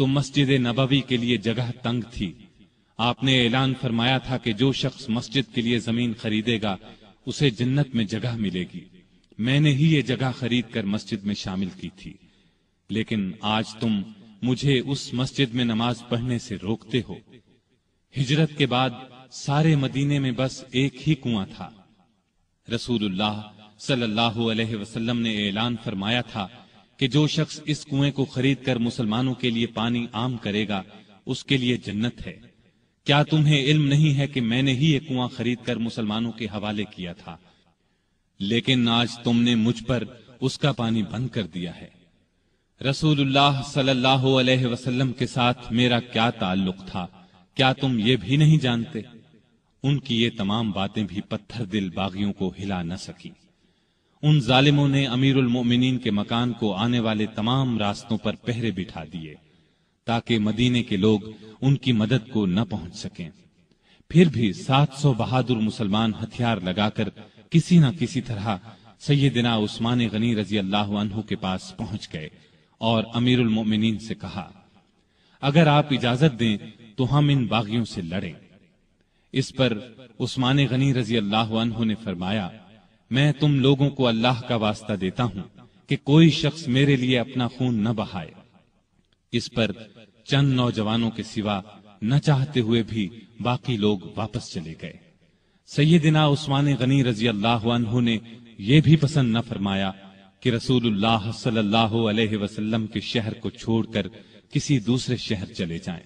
تو مسجد نبوی کے لیے جگہ تنگ تھی۔ آپ نے اعلان فرمایا تھا کہ جو شخص مسجد کے لیے زمین خریدے گا، اسے جنت میں جگہ ملے گی۔ میں نے ہی یہ جگہ خرید کر مسجد میں شامل کی تھی۔ لیکن آج تم مجھے اس مسجد میں نماز پڑھنے سے روکتے ہو۔ ہجرت کے بعد سارے مدینے میں بس ایک ہی کنواں تھا۔ رسول اللہ صلی اللہ علیہ وسلم نے اعلان فرمایا تھا کہ جو شخص اس کنویں کو خرید کر مسلمانوں کے لیے پانی عام کرے گا، اس کے لیے جنت ہے۔ کیا تمہیں علم نہیں ہے کہ میں نے ہی یہ کنواں خرید کر مسلمانوں کے حوالے کیا تھا؟ لیکن آج تم نے مجھ پر اس کا پانی بند کر دیا ہے۔ رسول اللہ صلی اللہ علیہ وسلم کے ساتھ میرا کیا تعلق تھا؟ کیا تم یہ بھی نہیں جانتے؟ ان کی یہ تمام باتیں بھی پتھر دل باغیوں کو ہلا نہ سکی ان ظالموں نے امیر المومنین کے مکان کو آنے والے تمام راستوں پر پہرے بٹھا دیے تاکہ مدینے کے لوگ ان کی مدد کو نہ پہنچ سکیں۔ پھر بھی سات سو بہادر مسلمان ہتھیار لگا کر کسی نہ کسی طرح سیدنا عثمان غنی رضی اللہ عنہ کے پاس پہنچ گئے اور امیر المومنین سے کہا، اگر آپ اجازت دیں تو ہم ان باغیوں سے لڑیں۔ اس پر عثمان غنی رضی اللہ عنہ نے فرمایا میں تم لوگوں کو اللہ کا واسطہ دیتا ہوں کہ کوئی شخص میرے لیے اپنا خون نہ بہائے۔ اس پر چند نوجوانوں کے سوا نہ چاہتے ہوئے بھی باقی لوگ واپس چلے گئے۔ سیدنا عثمان غنی رضی اللہ عنہ نے یہ بھی پسند نہ فرمایا کہ رسول اللہ صلی اللہ علیہ وسلم کے شہر کو چھوڑ کر کسی دوسرے شہر چلے جائیں۔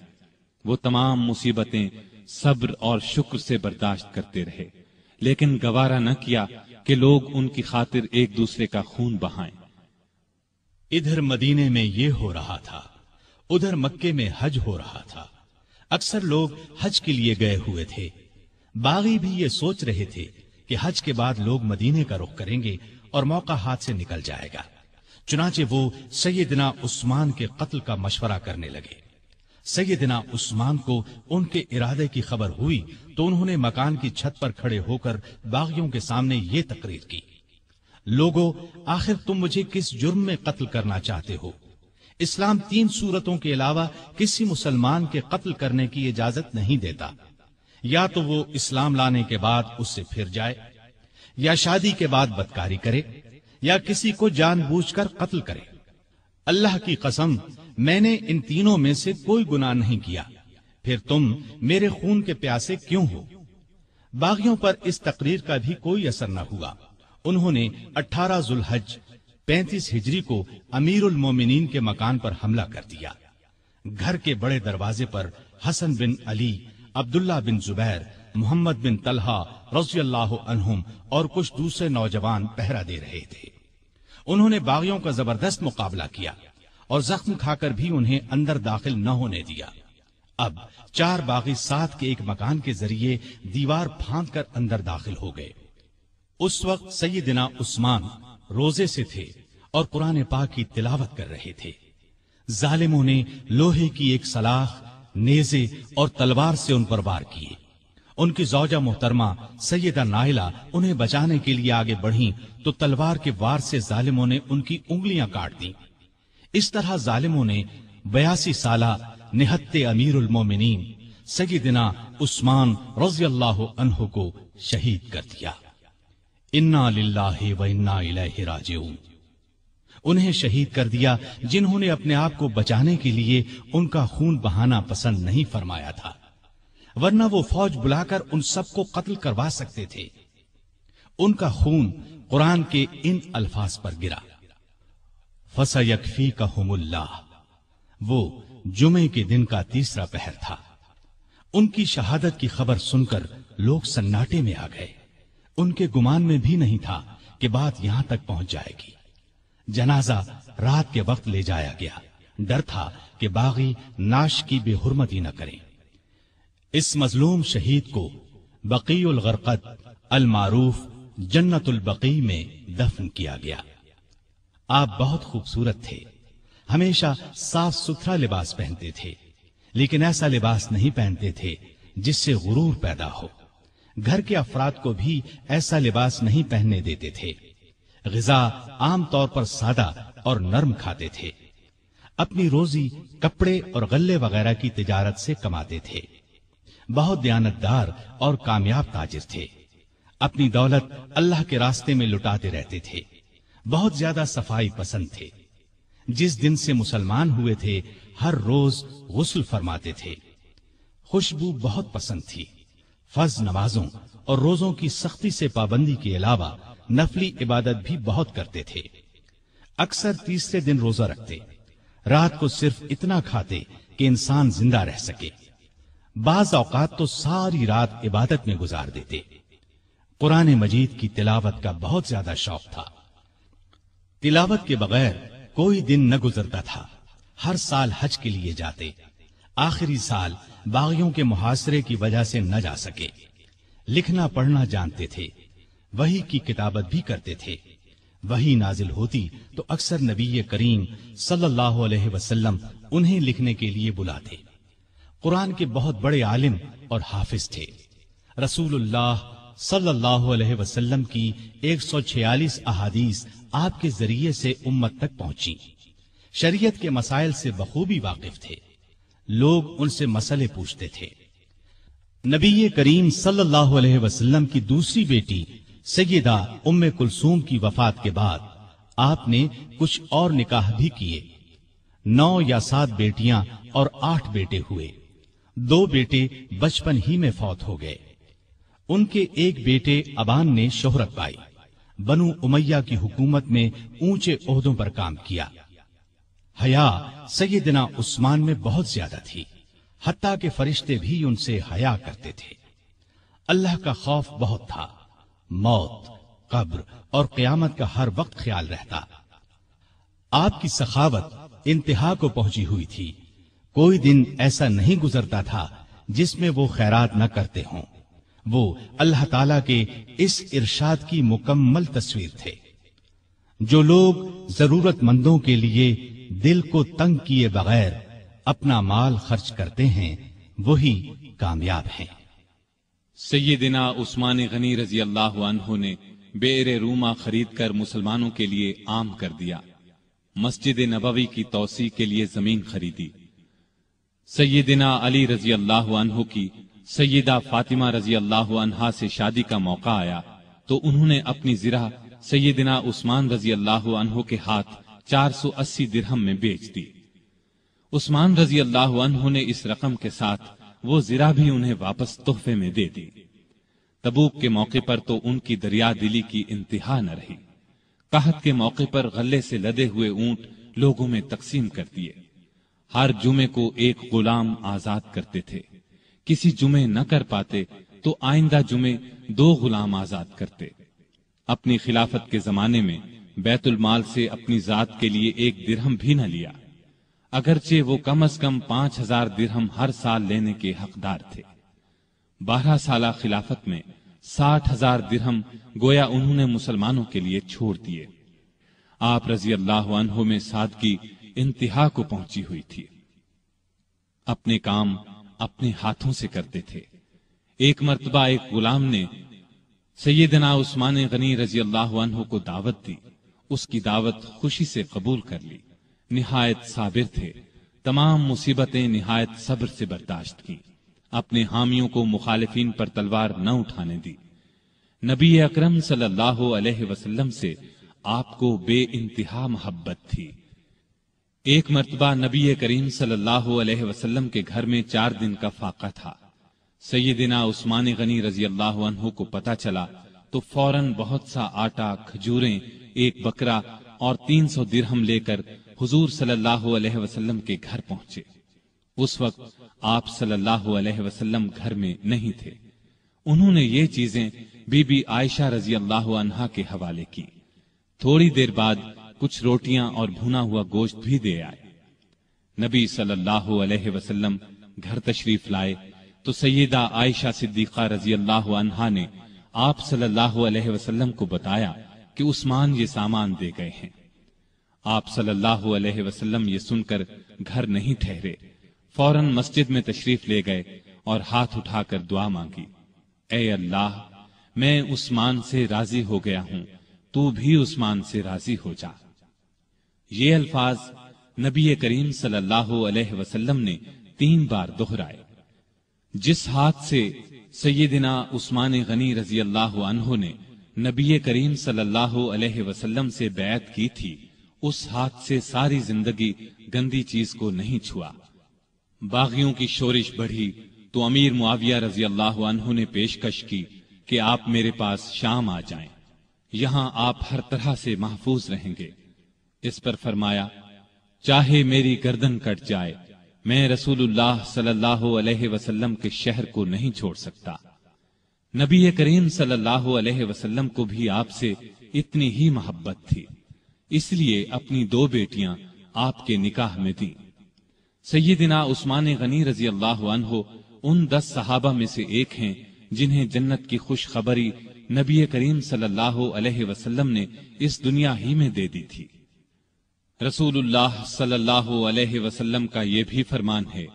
وہ تمام مصیبتیں صبر اور شکر سے برداشت کرتے رہے، لیکن گوارا نہ کیا کہ لوگ ان کی خاطر ایک دوسرے کا خون بہائیں۔ ادھر مدینے میں یہ ہو رہا تھا، ادھر مکے میں حج ہو رہا تھا۔ اکثر لوگ حج کے لیے گئے ہوئے تھے۔ باغی بھی یہ سوچ رہے تھے کہ حج کے بعد لوگ مدینے کا رخ کریں گے اور موقع ہاتھ سے نکل جائے گا۔ چنانچہ وہ سیدنا عثمان کے قتل کا مشورہ کرنے لگے۔ سیدنا عثمان کو ان کے ارادے کی خبر ہوئی تو انہوں نے مکان کی چھت پر کھڑے ہو کر باغیوں کے سامنے یہ تقریر کی۔ لوگو، آخر تم مجھے کس جرم میں قتل کرنا چاہتے ہو؟ اسلام تین صورتوں کے علاوہ کسی مسلمان کے قتل کرنے کی اجازت نہیں دیتا۔ یا تو وہ اسلام لانے کے بعد اس سے پھر جائے، یا شادی کے بعد بدکاری کرے، یا کسی کو جان بوجھ کر قتل کرے۔ اللہ کی قسم میں نے ان تینوں میں سے کوئی گناہ نہیں کیا۔ پھر تم میرے خون کے پیاسے کیوں ہو؟ باغیوں پر اس تقریر کا بھی کوئی اثر نہ ہوا۔ انہوں نے اٹھارہ ذوالحج پینتیس ہجری کو امیر المومنین کے مکان پر حملہ کر دیا۔ گھر کے بڑے دروازے پر حسن بن علی، عبداللہ بن زبیر، محمد بن طلحہ رضی اللہ عنہم اور کچھ دوسرے نوجوان پہرا دے رہے تھے۔ انہوں نے باغیوں کا زبردست مقابلہ کیا۔ اور زخم کھا کر بھی انہیں اندر داخل نہ ہونے دیا۔ اب چار باغی ساتھ کے ایک مکان کے ذریعے دیوار پھاند کر اندر داخل ہو گئے۔ اس وقت سیدنا عثمان روزے سے تھے اور قرآن پاک کی تلاوت کر رہے تھے۔ ظالموں نے لوہے کی ایک سلاخ نیزے اور تلوار سے ان پر وار کیے۔ ان کی زوجہ محترمہ سیدہ نائلہ انہیں بچانے کے لیے آگے بڑھی تو تلوار کے وار سے ظالموں نے ان کی انگلیاں کاٹ دی اس طرح ظالموں نے بیاسی سالہ نہت امیر المومنین سیدنا عثمان رضی اللہ عنہ کو شہید کر دیا۔ انا للہ و انا الیہ راجعون۔ انہیں شہید کر دیا جنہوں نے اپنے آپ کو بچانے کے لیے ان کا خون بہانا پسند نہیں فرمایا تھا۔ ورنہ وہ فوج بلا کر ان سب کو قتل کروا سکتے تھے۔ ان کا خون قرآن کے ان الفاظ پر گرا۔ فسیکفی کا اللہ وہ جمعے کے دن کا تیسرا پہر تھا۔ ان کی شہادت کی خبر سن کر لوگ سناٹے میں آ گئے۔ ان کے گمان میں بھی نہیں تھا کہ بات یہاں تک پہنچ جائے گی۔ جنازہ رات کے وقت لے جایا گیا۔ ڈر تھا کہ باغی ناش کی بے حرمتی نہ کریں۔ اس مظلوم شہید کو بقی الغرقت المعروف جنت البقی میں دفن کیا گیا۔ آپ بہت خوبصورت تھے۔ ہمیشہ صاف ستھرا لباس پہنتے تھے۔ لیکن ایسا لباس نہیں پہنتے تھے جس سے غرور پیدا ہو۔ گھر کے افراد کو بھی ایسا لباس نہیں پہننے دیتے تھے۔ غذا عام طور پر سادہ اور نرم کھاتے تھے۔ اپنی روزی کپڑے اور غلے وغیرہ کی تجارت سے کماتے تھے۔ بہت دیانتدار اور کامیاب تاجر تھے۔ اپنی دولت اللہ کے راستے میں لٹاتے رہتے تھے۔ بہت زیادہ صفائی پسند تھے۔ جس دن سے مسلمان ہوئے تھے، ہر روز غسل فرماتے تھے۔ خوشبو بہت پسند تھی۔ فرض نمازوں اور روزوں کی سختی سے پابندی کے علاوہ نفلی عبادت بھی بہت کرتے تھے۔ اکثر تیسرے دن روزہ رکھتے۔ رات کو صرف اتنا کھاتے کہ انسان زندہ رہ سکے۔ بعض اوقات تو ساری رات عبادت میں گزار دیتے۔ قرآن مجید کی تلاوت کا بہت زیادہ شوق تھا۔ تلاوت کے بغیر کوئی دن نہ گزرتا تھا۔ ہر سال حج کے لیے جاتے۔ آخری سال باغیوں کے محاصرے کی وجہ سے نہ جا سکے۔ لکھنا پڑھنا جانتے تھے۔ وہی کی کتابت بھی کرتے تھے۔ وہی نازل ہوتی تو اکثر نبی کریم صلی اللہ علیہ وسلم انہیں لکھنے کے لیے بلاتے۔ قرآن کے بہت بڑے عالم اور حافظ تھے۔ رسول اللہ صلی اللہ علیہ وسلم کی ایک سو چھیالیس احادیث آپ کے ذریعے سے امت تک پہنچی شریعت کے مسائل سے بخوبی واقف تھے۔ لوگ ان سے مسئلے پوچھتے تھے۔ نبی کریم صلی اللہ علیہ وسلم کی دوسری بیٹی سیدہ ام کلثوم کی وفات کے بعد آپ نے کچھ اور نکاح بھی کیے۔ نو یا سات بیٹیاں اور آٹھ بیٹے ہوئے۔ دو بیٹے بچپن ہی میں فوت ہو گئے۔ ان کے ایک بیٹے ابان نے شہرت پائی۔ بنو امیہ کی حکومت میں اونچے عہدوں پر کام کیا۔ حیا سیدنا عثمان میں بہت زیادہ تھی، حتیٰ کہ فرشتے بھی ان سے حیا کرتے تھے۔ اللہ کا خوف بہت تھا، موت، قبر اور قیامت کا ہر وقت خیال رہتا۔ آپ کی سخاوت انتہا کو پہنچی ہوئی تھی۔ کوئی دن ایسا نہیں گزرتا تھا جس میں وہ خیرات نہ کرتے ہوں۔ وہ اللہ تعالی کے اس ارشاد کی مکمل تصویر تھے۔ جو لوگ ضرورت مندوں کے لیے دل کو تنگ کیے بغیر اپنا مال خرچ کرتے ہیں، وہی کامیاب ہیں۔ سیدنا عثمان غنی رضی اللہ عنہ نے بیر روما خرید کر مسلمانوں کے لیے عام کر دیا۔ مسجد نبوی کی توسیع کے لیے زمین خریدی۔ سیدنا علی رضی اللہ عنہ کی سیدہ فاطمہ رضی اللہ عنہا سے شادی کا موقع آیا تو انہوں نے اپنی زرہ سیدنا عثمان رضی اللہ عنہ کے ہاتھ چار سو اسی درہم میں بیچ دی۔ عثمان رضی اللہ عنہ نے اس رقم کے ساتھ وہ زرہ بھی انہیں واپس تحفے میں دے دی۔ تبوک کے موقع پر تو ان کی دریا دلی کی انتہا نہ رہی۔ قحط کے موقع پر غلے سے لدے ہوئے اونٹ لوگوں میں تقسیم کر دیے۔ ہر جمعے کو ایک غلام آزاد کرتے تھے۔ کسی جمعے نہ کر پاتے تو آئندہ جمعے دو غلام آزاد کرتے۔ اپنی خلافت کے زمانے میں بیت المال سے اپنی ذات کے لیے ایک درہم بھی نہ لیا۔ اگرچہ وہ کم از کم پانچ ہزار درہم ہر سال لینے کے حقدار تھے۔ بارہ سالہ خلافت میں ساٹھ ہزار درہم گویا انہوں نے مسلمانوں کے لیے چھوڑ دیے۔ آپ رضی اللہ عنہ میں سادگی انتہا کو پہنچی ہوئی تھی۔ اپنے کام اپنے ہاتھوں سے کرتے تھے۔ ایک مرتبہ ایک غلام نے سیدنا عثمان غنی رضی اللہ عنہ کو دعوت دی۔ اس کی دعوت خوشی سے قبول کر لی۔ نہایت صابر تھے۔ تمام مصیبتیں نہایت صبر سے برداشت کی۔ اپنے حامیوں کو مخالفین پر تلوار نہ اٹھانے دی۔ نبی اکرم صلی اللہ علیہ وسلم سے آپ کو بے انتہا محبت تھی۔ ایک مرتبہ نبی کریم صلی اللہ علیہ وسلم کے گھر میں چار دن کا فاقہ تھا۔ سیدنا عثمان غنی رضی اللہ عنہ کو پتا چلا تو فوراً بہت سا آٹا، کھجوریں، ایک بکرا اور تین سو درہم لے کر حضور صلی اللہ علیہ وسلم کے گھر پہنچے۔ اس وقت آپ صلی اللہ علیہ وسلم گھر میں نہیں تھے۔ انہوں نے یہ چیزیں بی بی عائشہ رضی اللہ عنہا کے حوالے کی۔ تھوڑی دیر بعد کچھ روٹیاں اور بھونا ہوا گوشت بھی دے آئے۔ نبی صلی اللہ علیہ وسلم گھر تشریف لائے تو سیدہ عائشہ صدیقہ رضی اللہ عنہا نے آپ صلی اللہ علیہ وسلم کو بتایا کہ عثمان یہ سامان دے گئے ہیں۔ آپ صلی اللہ علیہ وسلم یہ سن کر گھر نہیں ٹھہرے، فوراً مسجد میں تشریف لے گئے اور ہاتھ اٹھا کر دعا مانگی۔ اے اللہ، میں عثمان سے راضی ہو گیا ہوں، تو بھی عثمان سے راضی ہو جا۔ یہ الفاظ نبی کریم صلی اللہ علیہ وسلم نے تین بار دہرائے۔ جس ہاتھ سے سیدنا عثمان غنی رضی اللہ عنہ نے نبی کریم صلی اللہ علیہ وسلم سے بیعت کی تھی، اس ہاتھ سے ساری زندگی گندی چیز کو نہیں چھوا۔ باغیوں کی شورش بڑھی تو امیر معاویہ رضی اللہ عنہ نے پیشکش کی کہ آپ میرے پاس شام آ جائیں۔ یہاں آپ ہر طرح سے محفوظ رہیں گے۔ اس پر فرمایا، چاہے میری گردن کٹ جائے، میں رسول اللہ صلی اللہ علیہ وسلم کے شہر کو نہیں چھوڑ سکتا۔ نبی کریم صلی اللہ علیہ وسلم کو بھی آپ سے اتنی ہی محبت تھی، اس لیے اپنی دو بیٹیاں آپ کے نکاح میں دیں۔ سیدنا عثمان غنی رضی اللہ عنہ، ان دس صحابہ میں سے ایک ہیں جنہیں جنت کی خوش خبری نبی کریم صلی اللہ علیہ وسلم نے اس دنیا ہی میں دے دی تھی۔ رسول اللہ صلی اللہ علیہ وسلم کا یہ بھی فرمان ہے،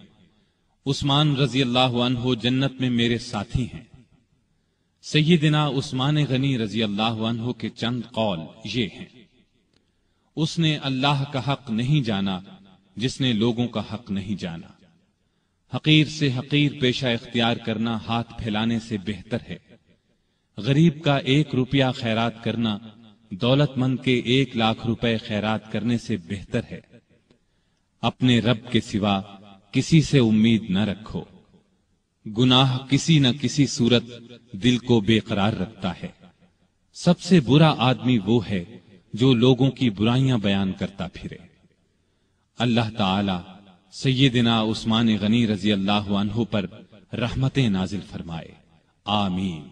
عثمان رضی اللہ عنہ جنت میں میرے ساتھی ہیں۔ سیدنا عثمان غنی رضی اللہ عنہ کے چند قول یہ ہیں۔ اس نے اللہ کا حق نہیں جانا جس نے لوگوں کا حق نہیں جانا۔ حقیر سے حقیر پیشہ اختیار کرنا ہاتھ پھیلانے سے بہتر ہے۔ غریب کا ایک روپیہ خیرات کرنا دولت مند کے ایک لاکھ روپے خیرات کرنے سے بہتر ہے۔ اپنے رب کے سوا کسی سے امید نہ رکھو۔ گناہ کسی نہ کسی صورت دل کو بے قرار رکھتا ہے۔ سب سے برا آدمی وہ ہے جو لوگوں کی برائیاں بیان کرتا پھرے۔ اللہ تعالی سیدنا عثمان غنی رضی اللہ عنہ پر رحمتیں نازل فرمائے۔ آمین۔